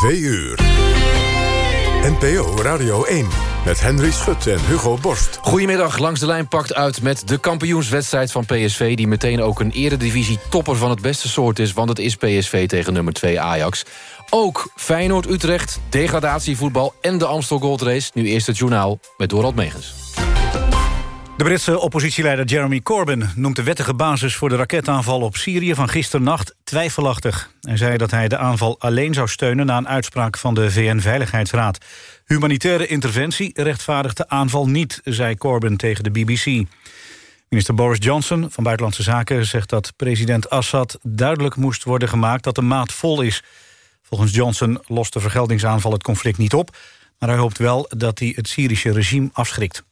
2 uur. NPO Radio 1 met Henry Schut en Hugo Borst. Goedemiddag, langs de lijn pakt uit met de kampioenswedstrijd van PSV... die meteen ook een eredivisie-topper van het beste soort is... want het is PSV tegen nummer 2 Ajax. Ook Feyenoord-Utrecht, degradatievoetbal en de Amstel Gold Race. Nu eerst het journaal met Dorald Megens. De Britse oppositieleider Jeremy Corbyn noemt de wettige basis voor de raketaanval op Syrië van gisternacht twijfelachtig. Hij zei dat hij de aanval alleen zou steunen na een uitspraak van de VN-veiligheidsraad. Humanitaire interventie rechtvaardigt de aanval niet, zei Corbyn tegen de BBC. Minister Boris Johnson van Buitenlandse Zaken zegt dat president Assad duidelijk moest worden gemaakt dat de maat vol is. Volgens Johnson lost de vergeldingsaanval het conflict niet op, maar hij hoopt wel dat hij het Syrische regime afschrikt.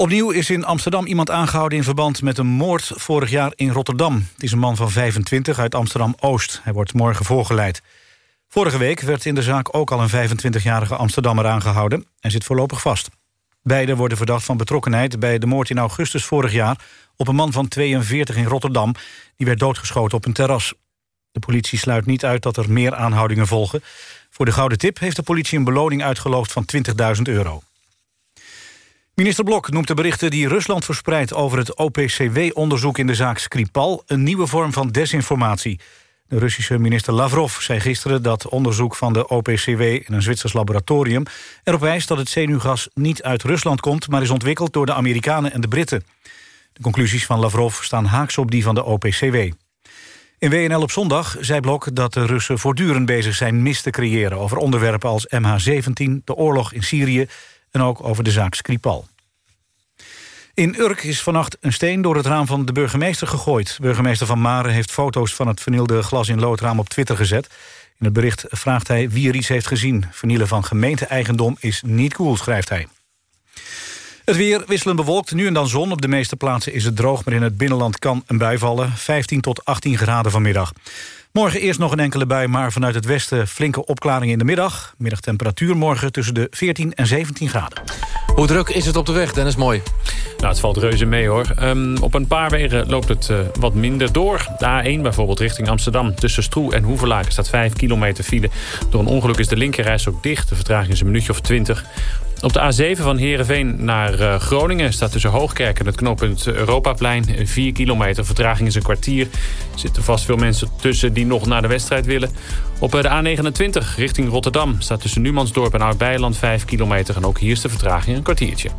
Opnieuw is in Amsterdam iemand aangehouden in verband met een moord vorig jaar in Rotterdam. Het is een man van 25 uit Amsterdam-Oost. Hij wordt morgen voorgeleid. Vorige week werd in de zaak ook al een 25-jarige Amsterdammer aangehouden... en zit voorlopig vast. Beiden worden verdacht van betrokkenheid bij de moord in augustus vorig jaar... op een man van 42 in Rotterdam. Die werd doodgeschoten op een terras. De politie sluit niet uit dat er meer aanhoudingen volgen. Voor de Gouden Tip heeft de politie een beloning uitgeloofd van 20.000 euro. Minister Blok noemt de berichten die Rusland verspreidt... over het OPCW-onderzoek in de zaak Skripal... een nieuwe vorm van desinformatie. De Russische minister Lavrov zei gisteren dat onderzoek van de OPCW... in een Zwitsers laboratorium erop wijst dat het zenuwgas niet uit Rusland komt... maar is ontwikkeld door de Amerikanen en de Britten. De conclusies van Lavrov staan haaks op die van de OPCW. In WNL op zondag zei Blok dat de Russen voortdurend bezig zijn... mis te creëren over onderwerpen als MH17, de oorlog in Syrië en ook over de zaak Skripal. In Urk is vannacht een steen door het raam van de burgemeester gegooid. Burgemeester Van Maren heeft foto's van het vernielde glas in loodraam op Twitter gezet. In het bericht vraagt hij wie er iets heeft gezien. Vernielen van gemeente-eigendom is niet cool, schrijft hij. Het weer wisselend bewolkt, nu en dan zon. Op de meeste plaatsen is het droog, maar in het binnenland kan een bui vallen. 15 tot 18 graden vanmiddag. Morgen eerst nog een enkele bui, maar vanuit het westen flinke opklaringen in de middag. Middagtemperatuur morgen tussen de 14 en 17 graden. Hoe druk is het op de weg, Dennis Mooi? Nou, het valt reuze mee hoor. Um, op een paar wegen loopt het uh, wat minder door. De A1 bijvoorbeeld richting Amsterdam. Tussen Stroe en Hoevelaken staat 5 kilometer file. Door een ongeluk is de linkerreis ook dicht. De vertraging is een minuutje of 20. Op de A7 van Heerenveen naar uh, Groningen staat tussen Hoogkerk en het knooppunt Europaplein 4 kilometer. Vertraging is een kwartier. Er zitten vast veel mensen tussen die nog naar de wedstrijd willen. Op eh, de A29 richting Rotterdam staat tussen Numansdorp en Oud-Beiland 5 kilometer. En ook hier is de vertraging een kwartiertje.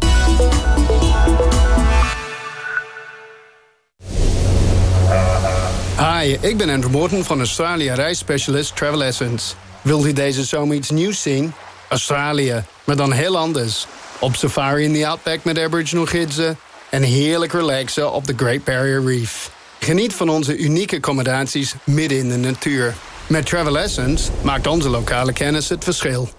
Hi, ik ben Andrew Morton van Australië reisspecialist Travel Essence. Wilt u deze zomer iets nieuws zien? Australië, maar dan heel anders. Op safari in de Outback met Aboriginal gidsen... en heerlijk relaxen op de Great Barrier Reef. Geniet van onze unieke accommodaties midden in de natuur. Met Travel Essence maakt onze lokale kennis het verschil.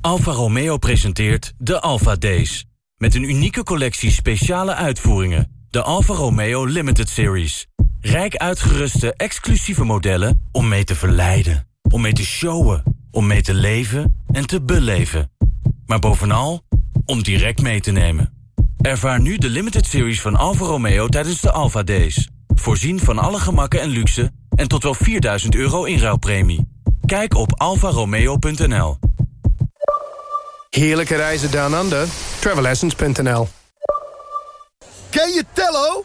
Alfa Romeo presenteert de Alfa Days. Met een unieke collectie speciale uitvoeringen. De Alfa Romeo Limited Series. Rijk uitgeruste exclusieve modellen om mee te verleiden. Om mee te showen. Om mee te leven en te beleven. Maar bovenal om direct mee te nemen. Ervaar nu de limited series van Alfa Romeo tijdens de Alfa Days. Voorzien van alle gemakken en luxe en tot wel 4000 euro inruilpremie. Kijk op alfaromeo.nl. Heerlijke reizen down under. Travelessence.nl Ken je Tello?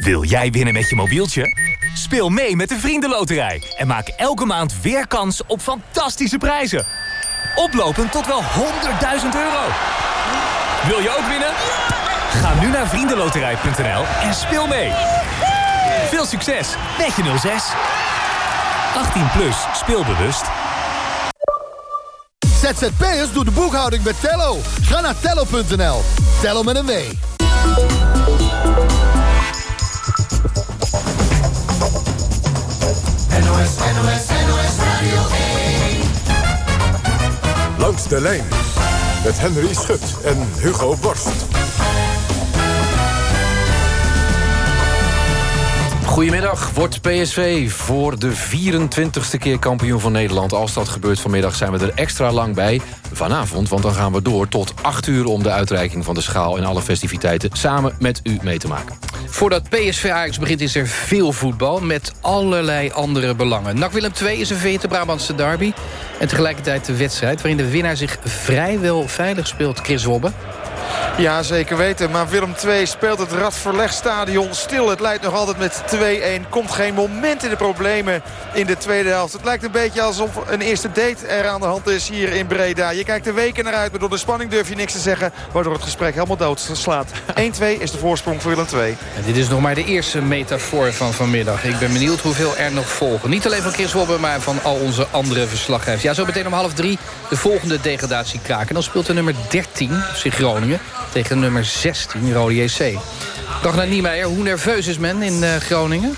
Wil jij winnen met je mobieltje? Speel mee met de Vriendenloterij en maak elke maand weer kans op fantastische prijzen. Oplopend tot wel 100.000 euro. Wil je ook winnen? Ga nu naar vriendenloterij.nl en speel mee. Veel succes met je 06. 18 plus, speelbewust. ZZP'ers doet de boekhouding met Tello. Ga naar tello.nl. Tello met een W. NOS, NOS, NOS Radio 1. Langs de lijn met Henry Schut en Hugo Borst. Goedemiddag. Wordt PSV voor de 24ste keer kampioen van Nederland? Als dat gebeurt vanmiddag zijn we er extra lang bij. Vanavond, want dan gaan we door tot 8 uur... om de uitreiking van de schaal en alle festiviteiten samen met u mee te maken. Voordat PSV Ajax begint is er veel voetbal met allerlei andere belangen. NAC Willem II is een vete Brabantse derby. En tegelijkertijd de wedstrijd waarin de winnaar zich vrijwel veilig speelt. Chris Wobbe. Ja, zeker weten. Maar Willem II speelt het Radverlegstadion stil. Het leidt nog altijd met 2-1. Komt geen moment in de problemen in de tweede helft. Het lijkt een beetje alsof een eerste date er aan de hand is hier in Breda. Je kijkt er weken naar uit, maar door de spanning durf je niks te zeggen. Waardoor het gesprek helemaal dood slaat. 1-2 is de voorsprong voor Willem II. En dit is nog maar de eerste metafoor van vanmiddag. Ik ben benieuwd hoeveel er nog volgen. Niet alleen van Chris Wobbe, maar van al onze andere verslaggevers. Ja, zo meteen om half drie de volgende degradatiekraak. En dan speelt de nummer 13, zich Groningen tegen nummer 16, Rode JC. Ragnar Niemeyer, hoe nerveus is men in uh, Groningen?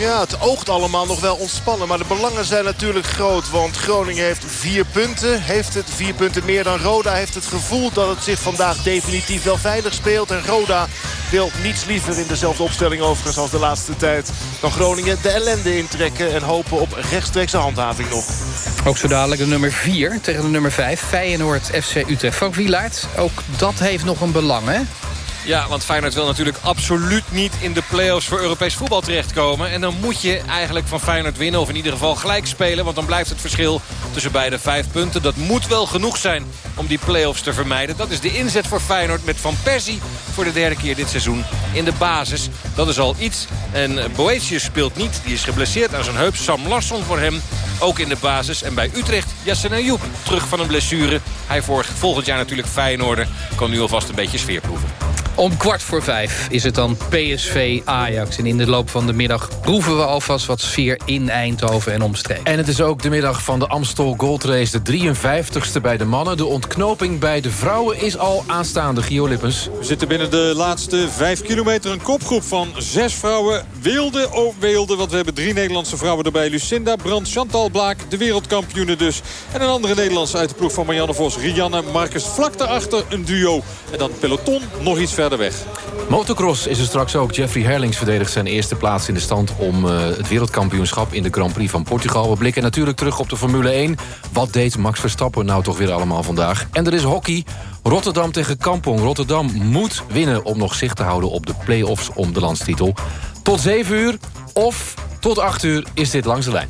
Ja, het oogt allemaal nog wel ontspannen. Maar de belangen zijn natuurlijk groot. Want Groningen heeft vier punten. Heeft het vier punten meer dan Roda. Heeft het gevoel dat het zich vandaag definitief wel veilig speelt. En Roda wil niets liever in dezelfde opstelling overigens als de laatste tijd. Dan Groningen de ellende intrekken. En hopen op rechtstreekse handhaving nog. Ook zo dadelijk de nummer 4 tegen de nummer 5. Feyenoord FC Utrecht. Frank Wielaert, ook dat heeft nog een belang hè? Ja, want Feyenoord wil natuurlijk absoluut niet in de play-offs voor Europees voetbal terechtkomen. En dan moet je eigenlijk van Feyenoord winnen of in ieder geval gelijk spelen. Want dan blijft het verschil tussen beide vijf punten. Dat moet wel genoeg zijn om die play-offs te vermijden. Dat is de inzet voor Feyenoord met Van Persie voor de derde keer dit seizoen in de basis. Dat is al iets. En Boetius speelt niet. Die is geblesseerd aan zijn heup. Sam Larsson voor hem ook in de basis. En bij Utrecht Yassine Ayoub terug van een blessure. Hij volgend jaar natuurlijk Feyenoorder. Kan nu alvast een beetje sfeer proeven. Om kwart voor vijf is het dan PSV Ajax. En in de loop van de middag proeven we alvast wat sfeer in Eindhoven en omstreken. En het is ook de middag van de Amstel Gold Race. De 53ste bij de mannen. De ontknoping bij de vrouwen is al aanstaande. Gio Lippens. We zitten binnen de laatste vijf kilometer. Een kopgroep van zes vrouwen. Wilde, oh wilde. Want we hebben drie Nederlandse vrouwen erbij. Lucinda Brandt, Chantal Blaak, de wereldkampioenen dus. En een andere Nederlandse uit de ploeg van Marianne Vos. Rianne Marcus vlak daarachter een duo. En dan peloton nog iets verder weg. Motocross is er straks ook. Jeffrey Herlings verdedigt zijn eerste plaats in de stand... om uh, het wereldkampioenschap in de Grand Prix van Portugal. We blikken natuurlijk terug op de Formule 1. Wat deed Max Verstappen nou toch weer allemaal vandaag? En er is hockey. Rotterdam tegen Kampong. Rotterdam moet winnen om nog zicht te houden op de play-offs om de landstitel. Tot 7 uur of tot 8 uur is dit langs de lijn.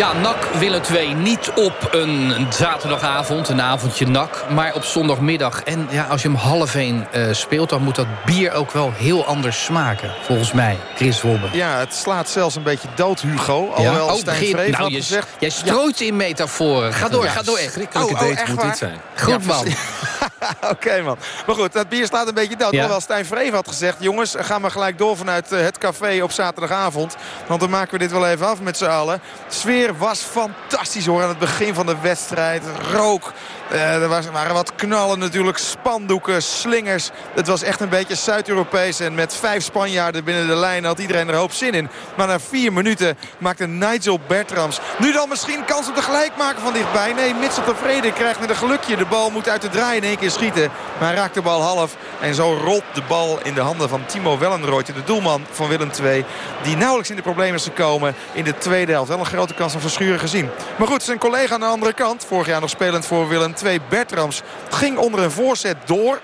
Ja, NAC willen 2 niet op een zaterdagavond, een avondje NAC... maar op zondagmiddag. En ja, als je hem half één uh, speelt... dan moet dat bier ook wel heel anders smaken, volgens mij. Chris Wobbe. Ja, het slaat zelfs een beetje dood, Hugo. Alhoewel ja? oh, Stijn begin, nou, je, gezegd... Jij strooit ja. in metaforen. Ga door, ja, ga door. Schrikkelijke oh, oh, date moet dit zijn. Goed, man. Oké, okay, man. Maar goed, dat bier slaat een beetje dood. Ja. Hoewel Stijn Vreven had gezegd... jongens, ga maar gelijk door vanuit uh, het café op zaterdagavond. Want dan maken we dit wel even af met z'n allen. Sfeer was fantastisch hoor aan het begin van de wedstrijd. Rook. Uh, er waren wat knallen natuurlijk. Spandoeken, slingers. Het was echt een beetje Zuid-Europees. En met vijf Spanjaarden binnen de lijn had iedereen er hoop zin in. Maar na vier minuten maakte Nigel Bertrams. Nu dan misschien kans op de gelijk maken van dichtbij. Nee, Mitchell tevreden krijgt met een gelukje. De bal moet uit de draai in één keer schieten. Maar raakt de bal half. En zo rolt de bal in de handen van Timo Wellenrooyte. De doelman van Willem II. Die nauwelijks in de problemen is gekomen in de tweede helft. Wel een grote kans van verschuren gezien. Maar goed, zijn collega aan de andere kant. Vorig jaar nog spelend voor Willem II. Bertrams ging onder een voorzet door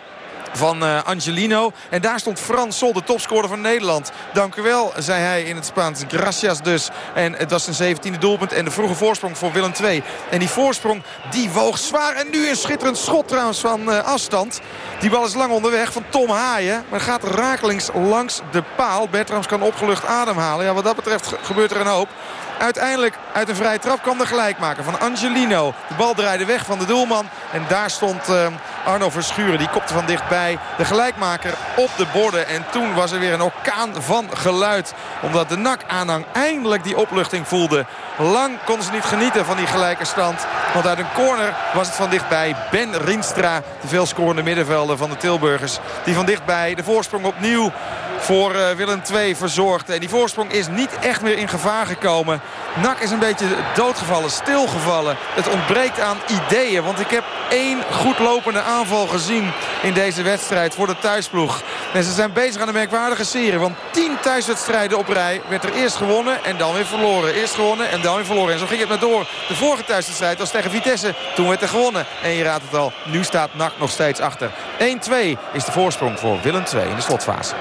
van uh, Angelino. En daar stond Frans Sol, de topscorer van Nederland. Dank u wel, zei hij in het Spaans. Gracias dus. En het was zijn 17e doelpunt en de vroege voorsprong voor Willem II. En die voorsprong, die woog zwaar. En nu een schitterend schot trouwens van uh, afstand. Die bal is lang onderweg van Tom Haaien. Maar gaat rakelings langs de paal. Bertrams kan opgelucht ademhalen. Ja, wat dat betreft gebeurt er een hoop. Uiteindelijk uit een vrije trap kwam de gelijkmaker van Angelino. De bal draaide weg van de doelman. En daar stond uh, Arno Verschuren. Die kopte van dichtbij de gelijkmaker op de borden. En toen was er weer een orkaan van geluid. Omdat de NAC-aanhang eindelijk die opluchting voelde. Lang konden ze niet genieten van die gelijke stand. Want uit een corner was het van dichtbij Ben Rienstra. De veelscorende middenvelder van de Tilburgers. Die van dichtbij de voorsprong opnieuw voor Willem II verzorgd. En die voorsprong is niet echt meer in gevaar gekomen. Nak is een beetje doodgevallen, stilgevallen. Het ontbreekt aan ideeën. Want ik heb één goed lopende aanval gezien in deze wedstrijd voor de thuisploeg. En ze zijn bezig aan een merkwaardige serie. Want tien thuiswedstrijden op rij werd er eerst gewonnen en dan weer verloren. Eerst gewonnen en dan weer verloren. En zo ging het maar door. De vorige thuiswedstrijd was tegen Vitesse. Toen werd er gewonnen. En je raadt het al, nu staat NAC nog steeds achter. 1-2 is de voorsprong voor Willem II in de slotfase.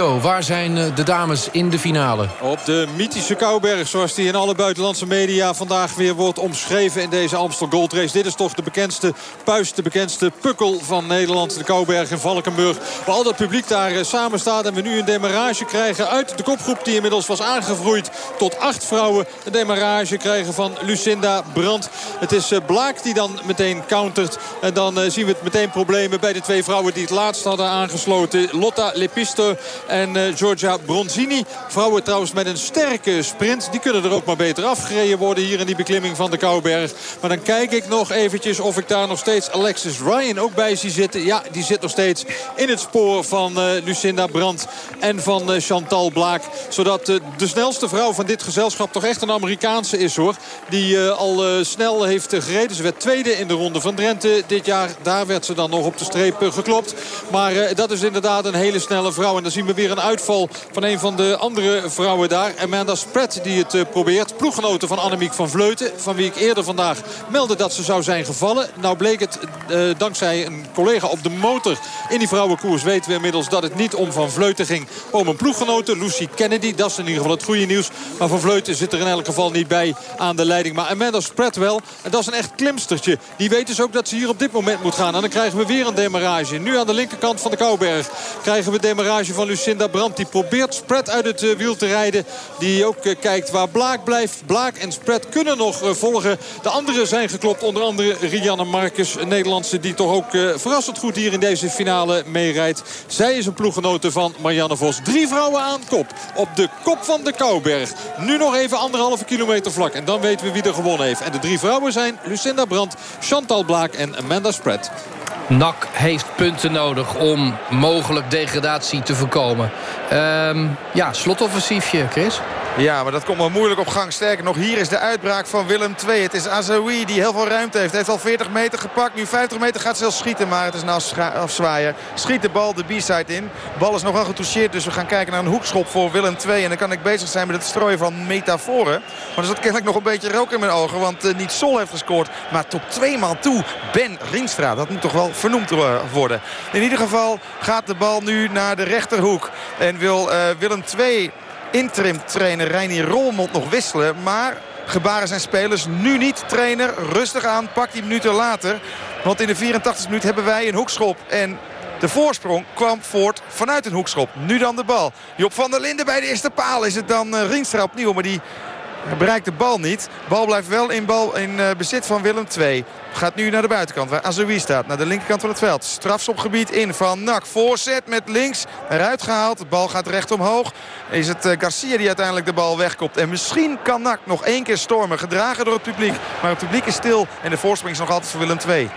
Waar zijn eh, de dames in de finale? Op de mythische Kouberg, zoals die in alle buitenlandse media vandaag weer wordt omschreven in deze Amstel Gold Race. Dit is toch de bekendste puist, de bekendste pukkel van Nederland. De Kouberg in Valkenburg. Waar al dat publiek daar eh, samen staat en we nu een demarage krijgen uit de kopgroep die inmiddels was aangegroeid tot acht vrouwen. Een demarage krijgen van Lucinda Brandt. Het is eh, Blaak die dan meteen countert. En dan zien we het meteen problemen bij de twee vrouwen die het laatst hadden aangesloten. Lotta Lepisto en uh, Giorgia Bronzini. Vrouwen trouwens met een sterke sprint. Die kunnen er ook maar beter afgereden worden hier in die beklimming van de Kouberg. Maar dan kijk ik nog eventjes of ik daar nog steeds Alexis Ryan ook bij zie zitten. Ja, die zit nog steeds in het spoor van uh, Lucinda Brandt en van uh, Chantal Blaak. Zodat de snelste vrouw van dit gezelschap toch echt een Amerikaanse is hoor. Die al snel heeft gereden. Ze werd tweede in de ronde van Drenthe dit jaar. Daar werd ze dan nog op de streep geklopt. Maar dat is inderdaad een hele snelle vrouw. En dan zien we weer een uitval van een van de andere vrouwen daar. Amanda Spratt die het uh, probeert. Ploeggenoten van Annemiek van Vleuten. Van wie ik eerder vandaag meldde dat ze zou zijn gevallen. Nou bleek het uh, dankzij een collega op de motor in die vrouwenkoers. Weten we inmiddels dat het niet om Van Vleuten ging. Om een ploeggenote, Lucy Kennedy. Dat is in ieder geval het goede nieuws. Maar Van Vleuten zit er in elk geval niet bij aan de leiding. Maar Amanda Spratt wel. En dat is een echt klimstertje. Die weet dus ook dat ze hier op dit moment moet gaan. En dan krijgen we weer een demarage. Nu aan de linkerkant van de Kouberg krijgen we demarage van Lucinda Brandt. Die probeert Spread uit het uh, wiel te rijden. Die ook uh, kijkt waar Blaak blijft. Blaak en Spread kunnen nog uh, volgen. De anderen zijn geklopt. Onder andere Rianne Marcus. Een Nederlandse die toch ook verrassend goed hier in deze finale meerijdt. Zij is een ploeggenote van Marianne Vos. Drie vrouwen aan kop. Op de kop van de Kouberg. Nu nog even anderhalve kilometer vlak. En dan weten we wie er gewonnen heeft. En de drie vrouwen zijn Lucinda Brandt, Chantal Blaak en Amanda Spread. NAC heeft punten nodig om mogelijk degradatie te voorkomen. Um, ja, slotoffensiefje, Chris. Ja, maar dat komt wel moeilijk op gang. Sterker nog, hier is de uitbraak van Willem II. Het is Azoui die heel veel ruimte heeft. Hij heeft al 40 meter gepakt. Nu 50 meter gaat zelfs schieten, maar het is een afzwaaier. Schiet de bal de B-side in. De bal is nogal getoucheerd, dus we gaan kijken naar een hoekschop voor Willem II. En dan kan ik bezig zijn met het strooien van metaforen. Maar er zat kennelijk nog een beetje rook in mijn ogen. Want uh, niet Sol heeft gescoord, maar tot twee man toe. Ben Rienstra, dat moet toch wel vernoemd worden. In ieder geval gaat de bal nu naar de rechterhoek. En wil uh, Willem II interim trainer Reinier Rolmond nog wisselen. Maar gebaren zijn spelers nu niet. Trainer, rustig aan, pak die minuten later. Want in de 84 minuut hebben wij een hoekschop. En de voorsprong kwam voort vanuit een hoekschop. Nu dan de bal. Job van der Linden bij de eerste paal is het dan uh, Rienstra opnieuw. Maar die bereikt de bal niet. Bal blijft wel in, bal, in uh, bezit van Willem II. Gaat nu naar de buitenkant waar Azoui staat. Naar de linkerkant van het veld. Strafschopgebied in van Nak. Voorzet met links. Eruit gehaald. De bal gaat recht omhoog. Is het uh, Garcia die uiteindelijk de bal wegkopt. En misschien kan Nak nog één keer stormen. Gedragen door het publiek. Maar het publiek is stil. En de voorsprong is nog altijd voor Willem II.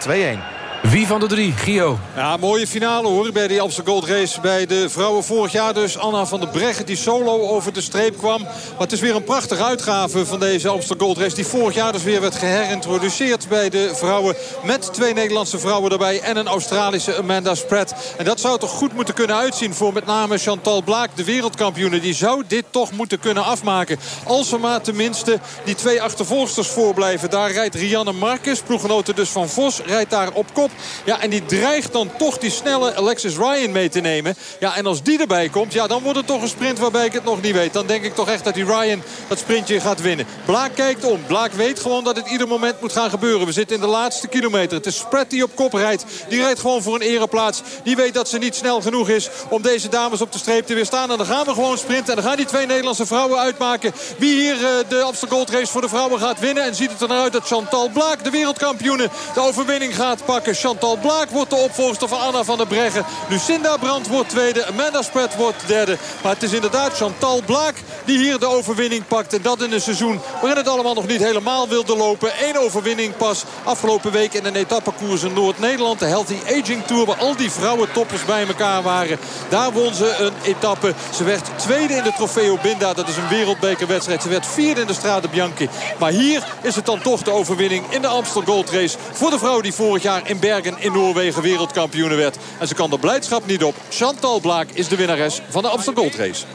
2-1. Wie van de drie? Gio. Ja, mooie finale hoor bij die Amstel Gold Race. Bij de vrouwen vorig jaar dus. Anna van der Breggen die solo over de streep kwam. Maar het is weer een prachtige uitgave van deze Amstel Gold Race. Die vorig jaar dus weer werd geherintroduceerd bij de vrouwen. Met twee Nederlandse vrouwen erbij. En een Australische Amanda Spratt. En dat zou toch goed moeten kunnen uitzien voor met name Chantal Blaak. De wereldkampioene. Die zou dit toch moeten kunnen afmaken. Als er maar tenminste die twee achtervolgsters voorblijven. Daar rijdt Rianne Marcus. Ploeggenote dus van Vos. Rijdt daar op kop. Ja, en die dreigt dan toch die snelle Alexis Ryan mee te nemen. Ja, en als die erbij komt, ja, dan wordt het toch een sprint waarbij ik het nog niet weet. Dan denk ik toch echt dat die Ryan dat sprintje gaat winnen. Blaak kijkt om. Blaak weet gewoon dat het ieder moment moet gaan gebeuren. We zitten in de laatste kilometer. Het is die op kop rijdt. Die rijdt gewoon voor een ereplaats. Die weet dat ze niet snel genoeg is om deze dames op de streep te weerstaan. En dan gaan we gewoon sprinten. En dan gaan die twee Nederlandse vrouwen uitmaken. Wie hier uh, de Amsterdam Gold Race voor de vrouwen gaat winnen. En ziet het er naar uit dat Chantal Blaak, de wereldkampioene, de overwinning gaat pakken. Chantal Blaak wordt de opvolgster van Anna van der Breggen. Lucinda Brandt wordt tweede. Amanda Sprat wordt derde. Maar het is inderdaad Chantal Blaak die hier de overwinning pakt. En dat in een seizoen waarin het allemaal nog niet helemaal wilde lopen. Eén overwinning pas afgelopen week in een etappekoers in Noord-Nederland. De Healthy Aging Tour waar al die vrouwen toppers bij elkaar waren. Daar won ze een etappe. Ze werd tweede in de Trofeo Binda. Dat is een wereldbekerwedstrijd. Ze werd vierde in de Strade Bianchi. Maar hier is het dan toch de overwinning in de Amstel Gold Race. Voor de vrouw die vorig jaar in Bergen in Noorwegen wereldkampioen werd. En ze kan de blijdschap niet op. Chantal Blaak is de winnares van de Amstel Gold Race.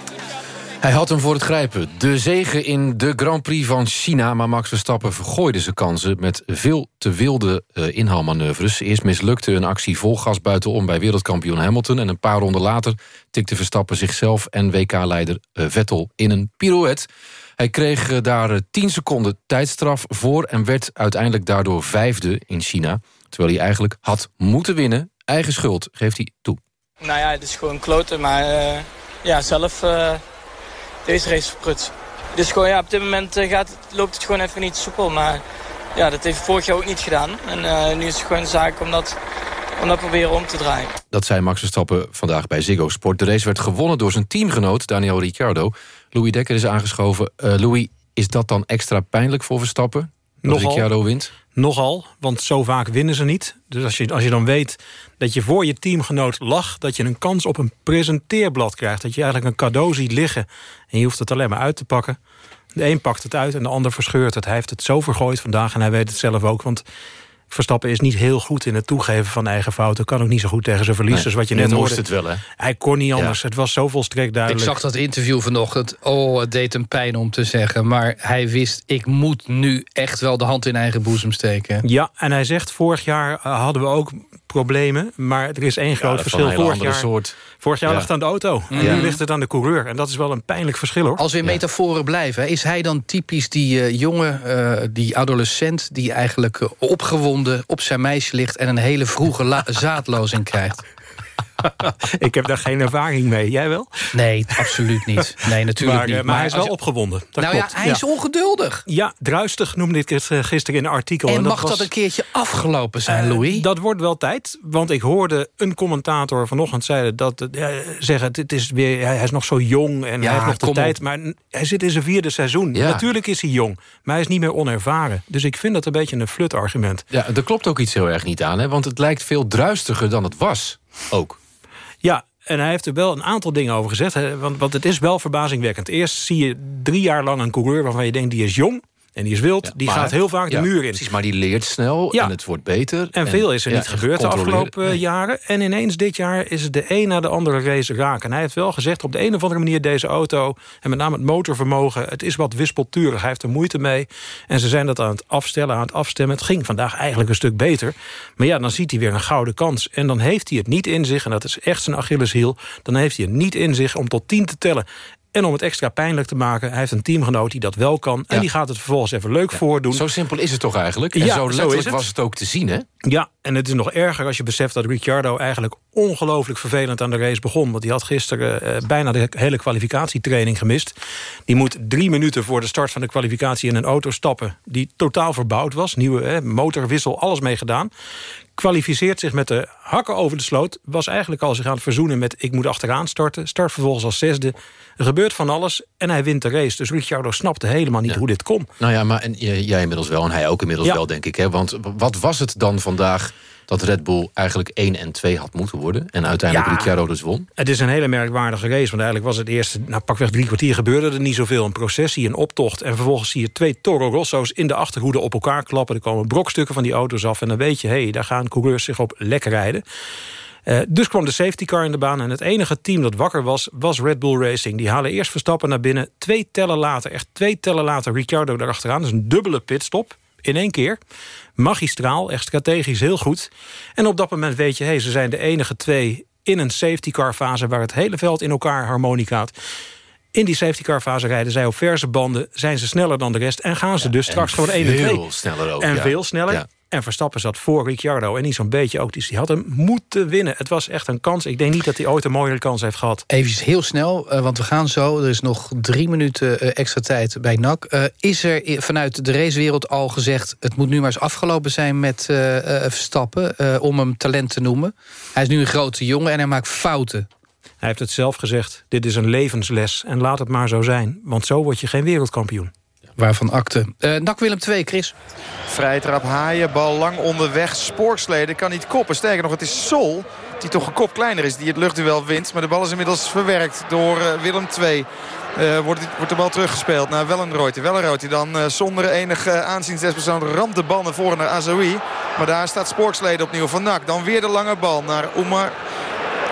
Hij had hem voor het grijpen. De zegen in de Grand Prix van China. Maar Max Verstappen vergooide zijn kansen met veel te wilde uh, inhaalmanoeuvres. Eerst mislukte een actie vol gas buitenom bij wereldkampioen Hamilton. En een paar ronden later tikte Verstappen zichzelf en WK-leider uh, Vettel in een pirouette. Hij kreeg uh, daar 10 seconden tijdstraf voor... en werd uiteindelijk daardoor vijfde in China. Terwijl hij eigenlijk had moeten winnen. Eigen schuld, geeft hij toe. Nou ja, het is gewoon kloten, maar ja, zelf deze race verprutsen. Dus gewoon, ja, op dit moment uh, gaat, loopt het gewoon even niet soepel. Maar ja, dat heeft vorig jaar ook niet gedaan. En uh, nu is het gewoon een zaak om dat, om dat proberen om te draaien. Dat zei Max Verstappen vandaag bij Ziggo Sport. De race werd gewonnen door zijn teamgenoot Daniel Ricciardo. Louis Dekker is aangeschoven. Uh, Louis, is dat dan extra pijnlijk voor Verstappen? Dat Nogal. Ricciardo wint? Nogal, want zo vaak winnen ze niet. Dus als je, als je dan weet dat je voor je teamgenoot lag... dat je een kans op een presenteerblad krijgt... dat je eigenlijk een cadeau ziet liggen... en je hoeft het alleen maar uit te pakken. De een pakt het uit en de ander verscheurt het. Hij heeft het zo vergooid vandaag en hij weet het zelf ook. Want Verstappen is niet heel goed in het toegeven van eigen fouten. Kan ook niet zo goed tegen zijn verliezers, Nee, wat je net moest hoorde. het wel, hè? Hij kon niet anders. Het was zo volstrekt duidelijk. Ik zag dat interview vanochtend. Oh, het deed hem pijn om te zeggen. Maar hij wist, ik moet nu echt wel de hand in eigen boezem steken. Ja, en hij zegt, vorig jaar eh, hadden we ook problemen. Maar er is één groot verschil. Vorig jaar, soort. vorig jaar Ja. lag het aan de auto. En Ja. nu ligt het aan de coureur. En dat is wel een pijnlijk verschil, hoor. Als we in metaforen blijven, is hij dan typisch die eh, jongen, eh, die adolescent... die eigenlijk eh, opgewonden op zijn meisje ligt... en een hele vroege zaadlozing krijgt? Ik heb daar geen ervaring mee. Jij wel? Nee, absoluut niet. Nee, natuurlijk maar, eh, niet. Maar, hij is wel je- opgewonden. Dat nou klopt. ja, hij is ongeduldig. Ja, druistig noemde ik het eh, gisteren in een artikel. En, mag was- dat een keertje afgelopen zijn, Eh, Louis? dat wordt wel tijd, want ik hoorde een commentator vanochtend zeiden dat, zeggen, het is weer, hij is nog zo jong en Ja, hij heeft nog de tijd. op. Maar hij zit in zijn vierde seizoen. Ja. Natuurlijk is hij jong, maar hij is niet meer onervaren. Dus ik vind dat een beetje een flut argument. Ja, er klopt ook iets heel erg niet aan, hè? want het lijkt veel druistiger dan het was. Ook. En hij heeft er wel een aantal dingen over gezegd. Want, want het is wel verbazingwekkend. Eerst zie je drie jaar lang een coureur waarvan je denkt... die is jong en die is wild. die Maar- gaat heel vaak ja, de muur in. Precies, maar die leert snel Ja. en het wordt beter. En veel is er niet gebeurd de afgelopen jaren. En ineens dit jaar is het de een na de andere race raak. En hij heeft wel gezegd op de een of andere manier deze auto... en met name het motorvermogen, het is wat wispelturig. Hij heeft er moeite mee. En ze zijn dat aan het afstellen, aan het afstemmen. Het ging vandaag eigenlijk een stuk beter. Maar ja, dan ziet hij weer een gouden kans. En dan heeft hij het niet in zich, en dat is echt zijn Achilleshiel... dan heeft hij het niet in zich om tot tien te tellen... En om het extra pijnlijk te maken, hij heeft een teamgenoot die dat wel kan. En Ja. die gaat het vervolgens even leuk voordoen. Zo simpel is het toch eigenlijk? En Ja, zo letterlijk het. was het ook te zien, hè? Ja, en het is nog erger als je beseft dat Ricciardo eigenlijk ongelooflijk vervelend aan de race begon. Want die had gisteren eh, bijna de hele kwalificatietraining gemist. Die moet drie minuten voor de start van de kwalificatie in een auto stappen... die totaal verbouwd was, nieuwe hè, motorwissel, alles mee gedaan. Kwalificeert zich met de hakken over de sloot. Was eigenlijk al zich aan het verzoenen met ik moet achteraan starten. Start vervolgens als zesde. Er gebeurt van alles en hij wint de race. Dus Ricciardo snapte helemaal niet hoe dit kon. Nou ja, maar en, jij inmiddels wel en hij ook inmiddels Ja. wel, denk ik. Hè? Want wat was het dan vandaag dat Red Bull eigenlijk 1 en 2 had moeten worden... en uiteindelijk Ja. Ricciardo dus won? Het is een hele merkwaardige race. Want eigenlijk was het eerste, nou pakweg drie kwartier gebeurde er niet zoveel. Een processie, een optocht. En vervolgens zie je twee Toro Rosso's in de achterhoede op elkaar klappen. Er komen brokstukken van die auto's af. En dan weet je, hé, hey, daar gaan coureurs zich op lekker rijden. Eh, dus kwam de safety car in de baan. En het enige team dat wakker was, was Red Bull Racing. Die halen eerst Verstappen naar binnen. Twee tellen later, echt twee tellen later, Ricciardo erachteraan. Dat is een dubbele pitstop. In één keer. Magistraal, echt strategisch heel goed. En op dat moment weet je, hey, ze zijn de enige twee in een safety car fase... waar het hele veld in elkaar harmonie gaat. In die safety car fase rijden zij op verse banden... zijn ze sneller dan de rest en gaan ze dus straks gewoon 1 en 2. Veel sneller ook, En ja. veel sneller. Ja. En Verstappen zat voor Ricciardo en niet zo'n beetje ook. Dus die had hem moeten winnen. Het was echt een kans. Ik denk niet dat hij ooit een mooiere kans heeft gehad. Even heel snel, uh, want we gaan zo. Er is nog drie minuten uh, extra tijd bij NAC. Uh, is er vanuit de racewereld al gezegd... het moet nu maar eens afgelopen zijn met Verstappen... om hem talent te noemen? Hij is nu een grote jongen en hij maakt fouten. Hij heeft het zelf gezegd. Dit is een levensles en laat het maar zo zijn. Want zo word je geen wereldkampioen. Waarvan akte. Uh, Nak Willem 2, Chris. Vrije trap haaien, bal lang onderweg. Spoorksleden kan niet koppen. Sterker nog, het is Sol, die toch een kop kleiner is, die het luchtduel wint. Maar de bal is inmiddels verwerkt door uh, Willem 2. Uh, wordt, wordt, de bal teruggespeeld naar Wellenrooy. Wellenrooy dan uh, zonder enig aanzien despersoon ramt de bal naar voren naar Azoui. Maar daar staat Sporksleden opnieuw van Nak. Dan weer de lange bal naar Oemar.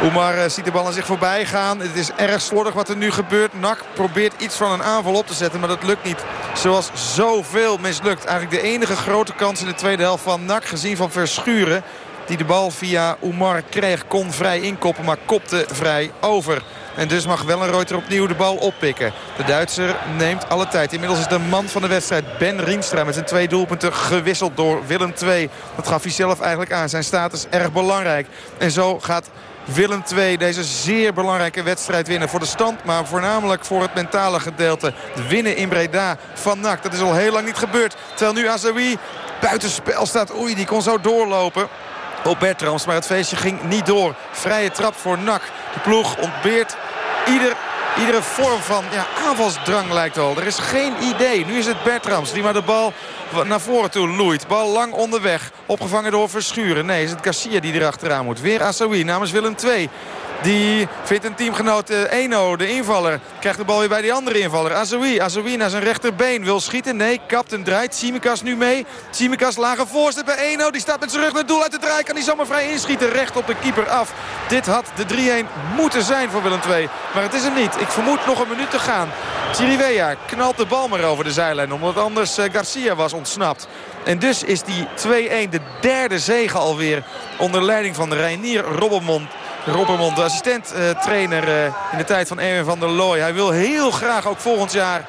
Oemar ziet de bal aan zich voorbij gaan. Het is erg slordig wat er nu gebeurt. Nak probeert iets van een aanval op te zetten. Maar dat lukt niet. Zoals zoveel mislukt. Eigenlijk de enige grote kans in de tweede helft van Nak. Gezien van Verschuren. Die de bal via Oemar kreeg. Kon vrij inkoppen. Maar kopte vrij over. En dus mag Wellenreuter opnieuw de bal oppikken. De Duitser neemt alle tijd. Inmiddels is de man van de wedstrijd Ben Rienstra met zijn twee doelpunten gewisseld door Willem II. Dat gaf hij zelf eigenlijk aan. Zijn status erg belangrijk. En zo gaat Willem II deze zeer belangrijke wedstrijd winnen. Voor de stand, maar voornamelijk voor het mentale gedeelte. Winnen in Breda van NAC. Dat is al heel lang niet gebeurd. Terwijl nu Azawi buitenspel staat. Oei, die kon zo doorlopen op Bertrams. Maar het feestje ging niet door. Vrije trap voor NAC. De ploeg ontbeert ieder Iedere vorm van ja, aanvalsdrang lijkt wel. Er is geen idee. Nu is het Bertrams die maar de bal naar voren toe loeit. Bal lang onderweg. Opgevangen door Verschuren. Nee, is het Garcia die erachteraan moet. Weer Assaoui namens Willem II. Die vindt een teamgenoot uh, Eno, de invaller. Krijgt de bal weer bij die andere invaller. Azoui. Azoui naar zijn rechterbeen. Wil schieten. Nee, kapt en draait. Simikas nu mee. Simikas lage voorzet bij Eno. Die staat met zijn rug naar het doel uit de draai. Kan hij zomaar vrij inschieten. Recht op de keeper af. Dit had de 3-1 moeten zijn voor Willem II. Maar het is hem niet. Ik vermoed nog een minuut te gaan. Chirivea knalt de bal maar over de zijlijn. Omdat anders uh, Garcia was ontsnapt. En dus is die 2-1 de derde zege alweer onder leiding van Reinier Robbermond. Robbermond, de assistent-trainer uh, in de tijd van Erwin van der Looy. Hij wil heel graag ook volgend jaar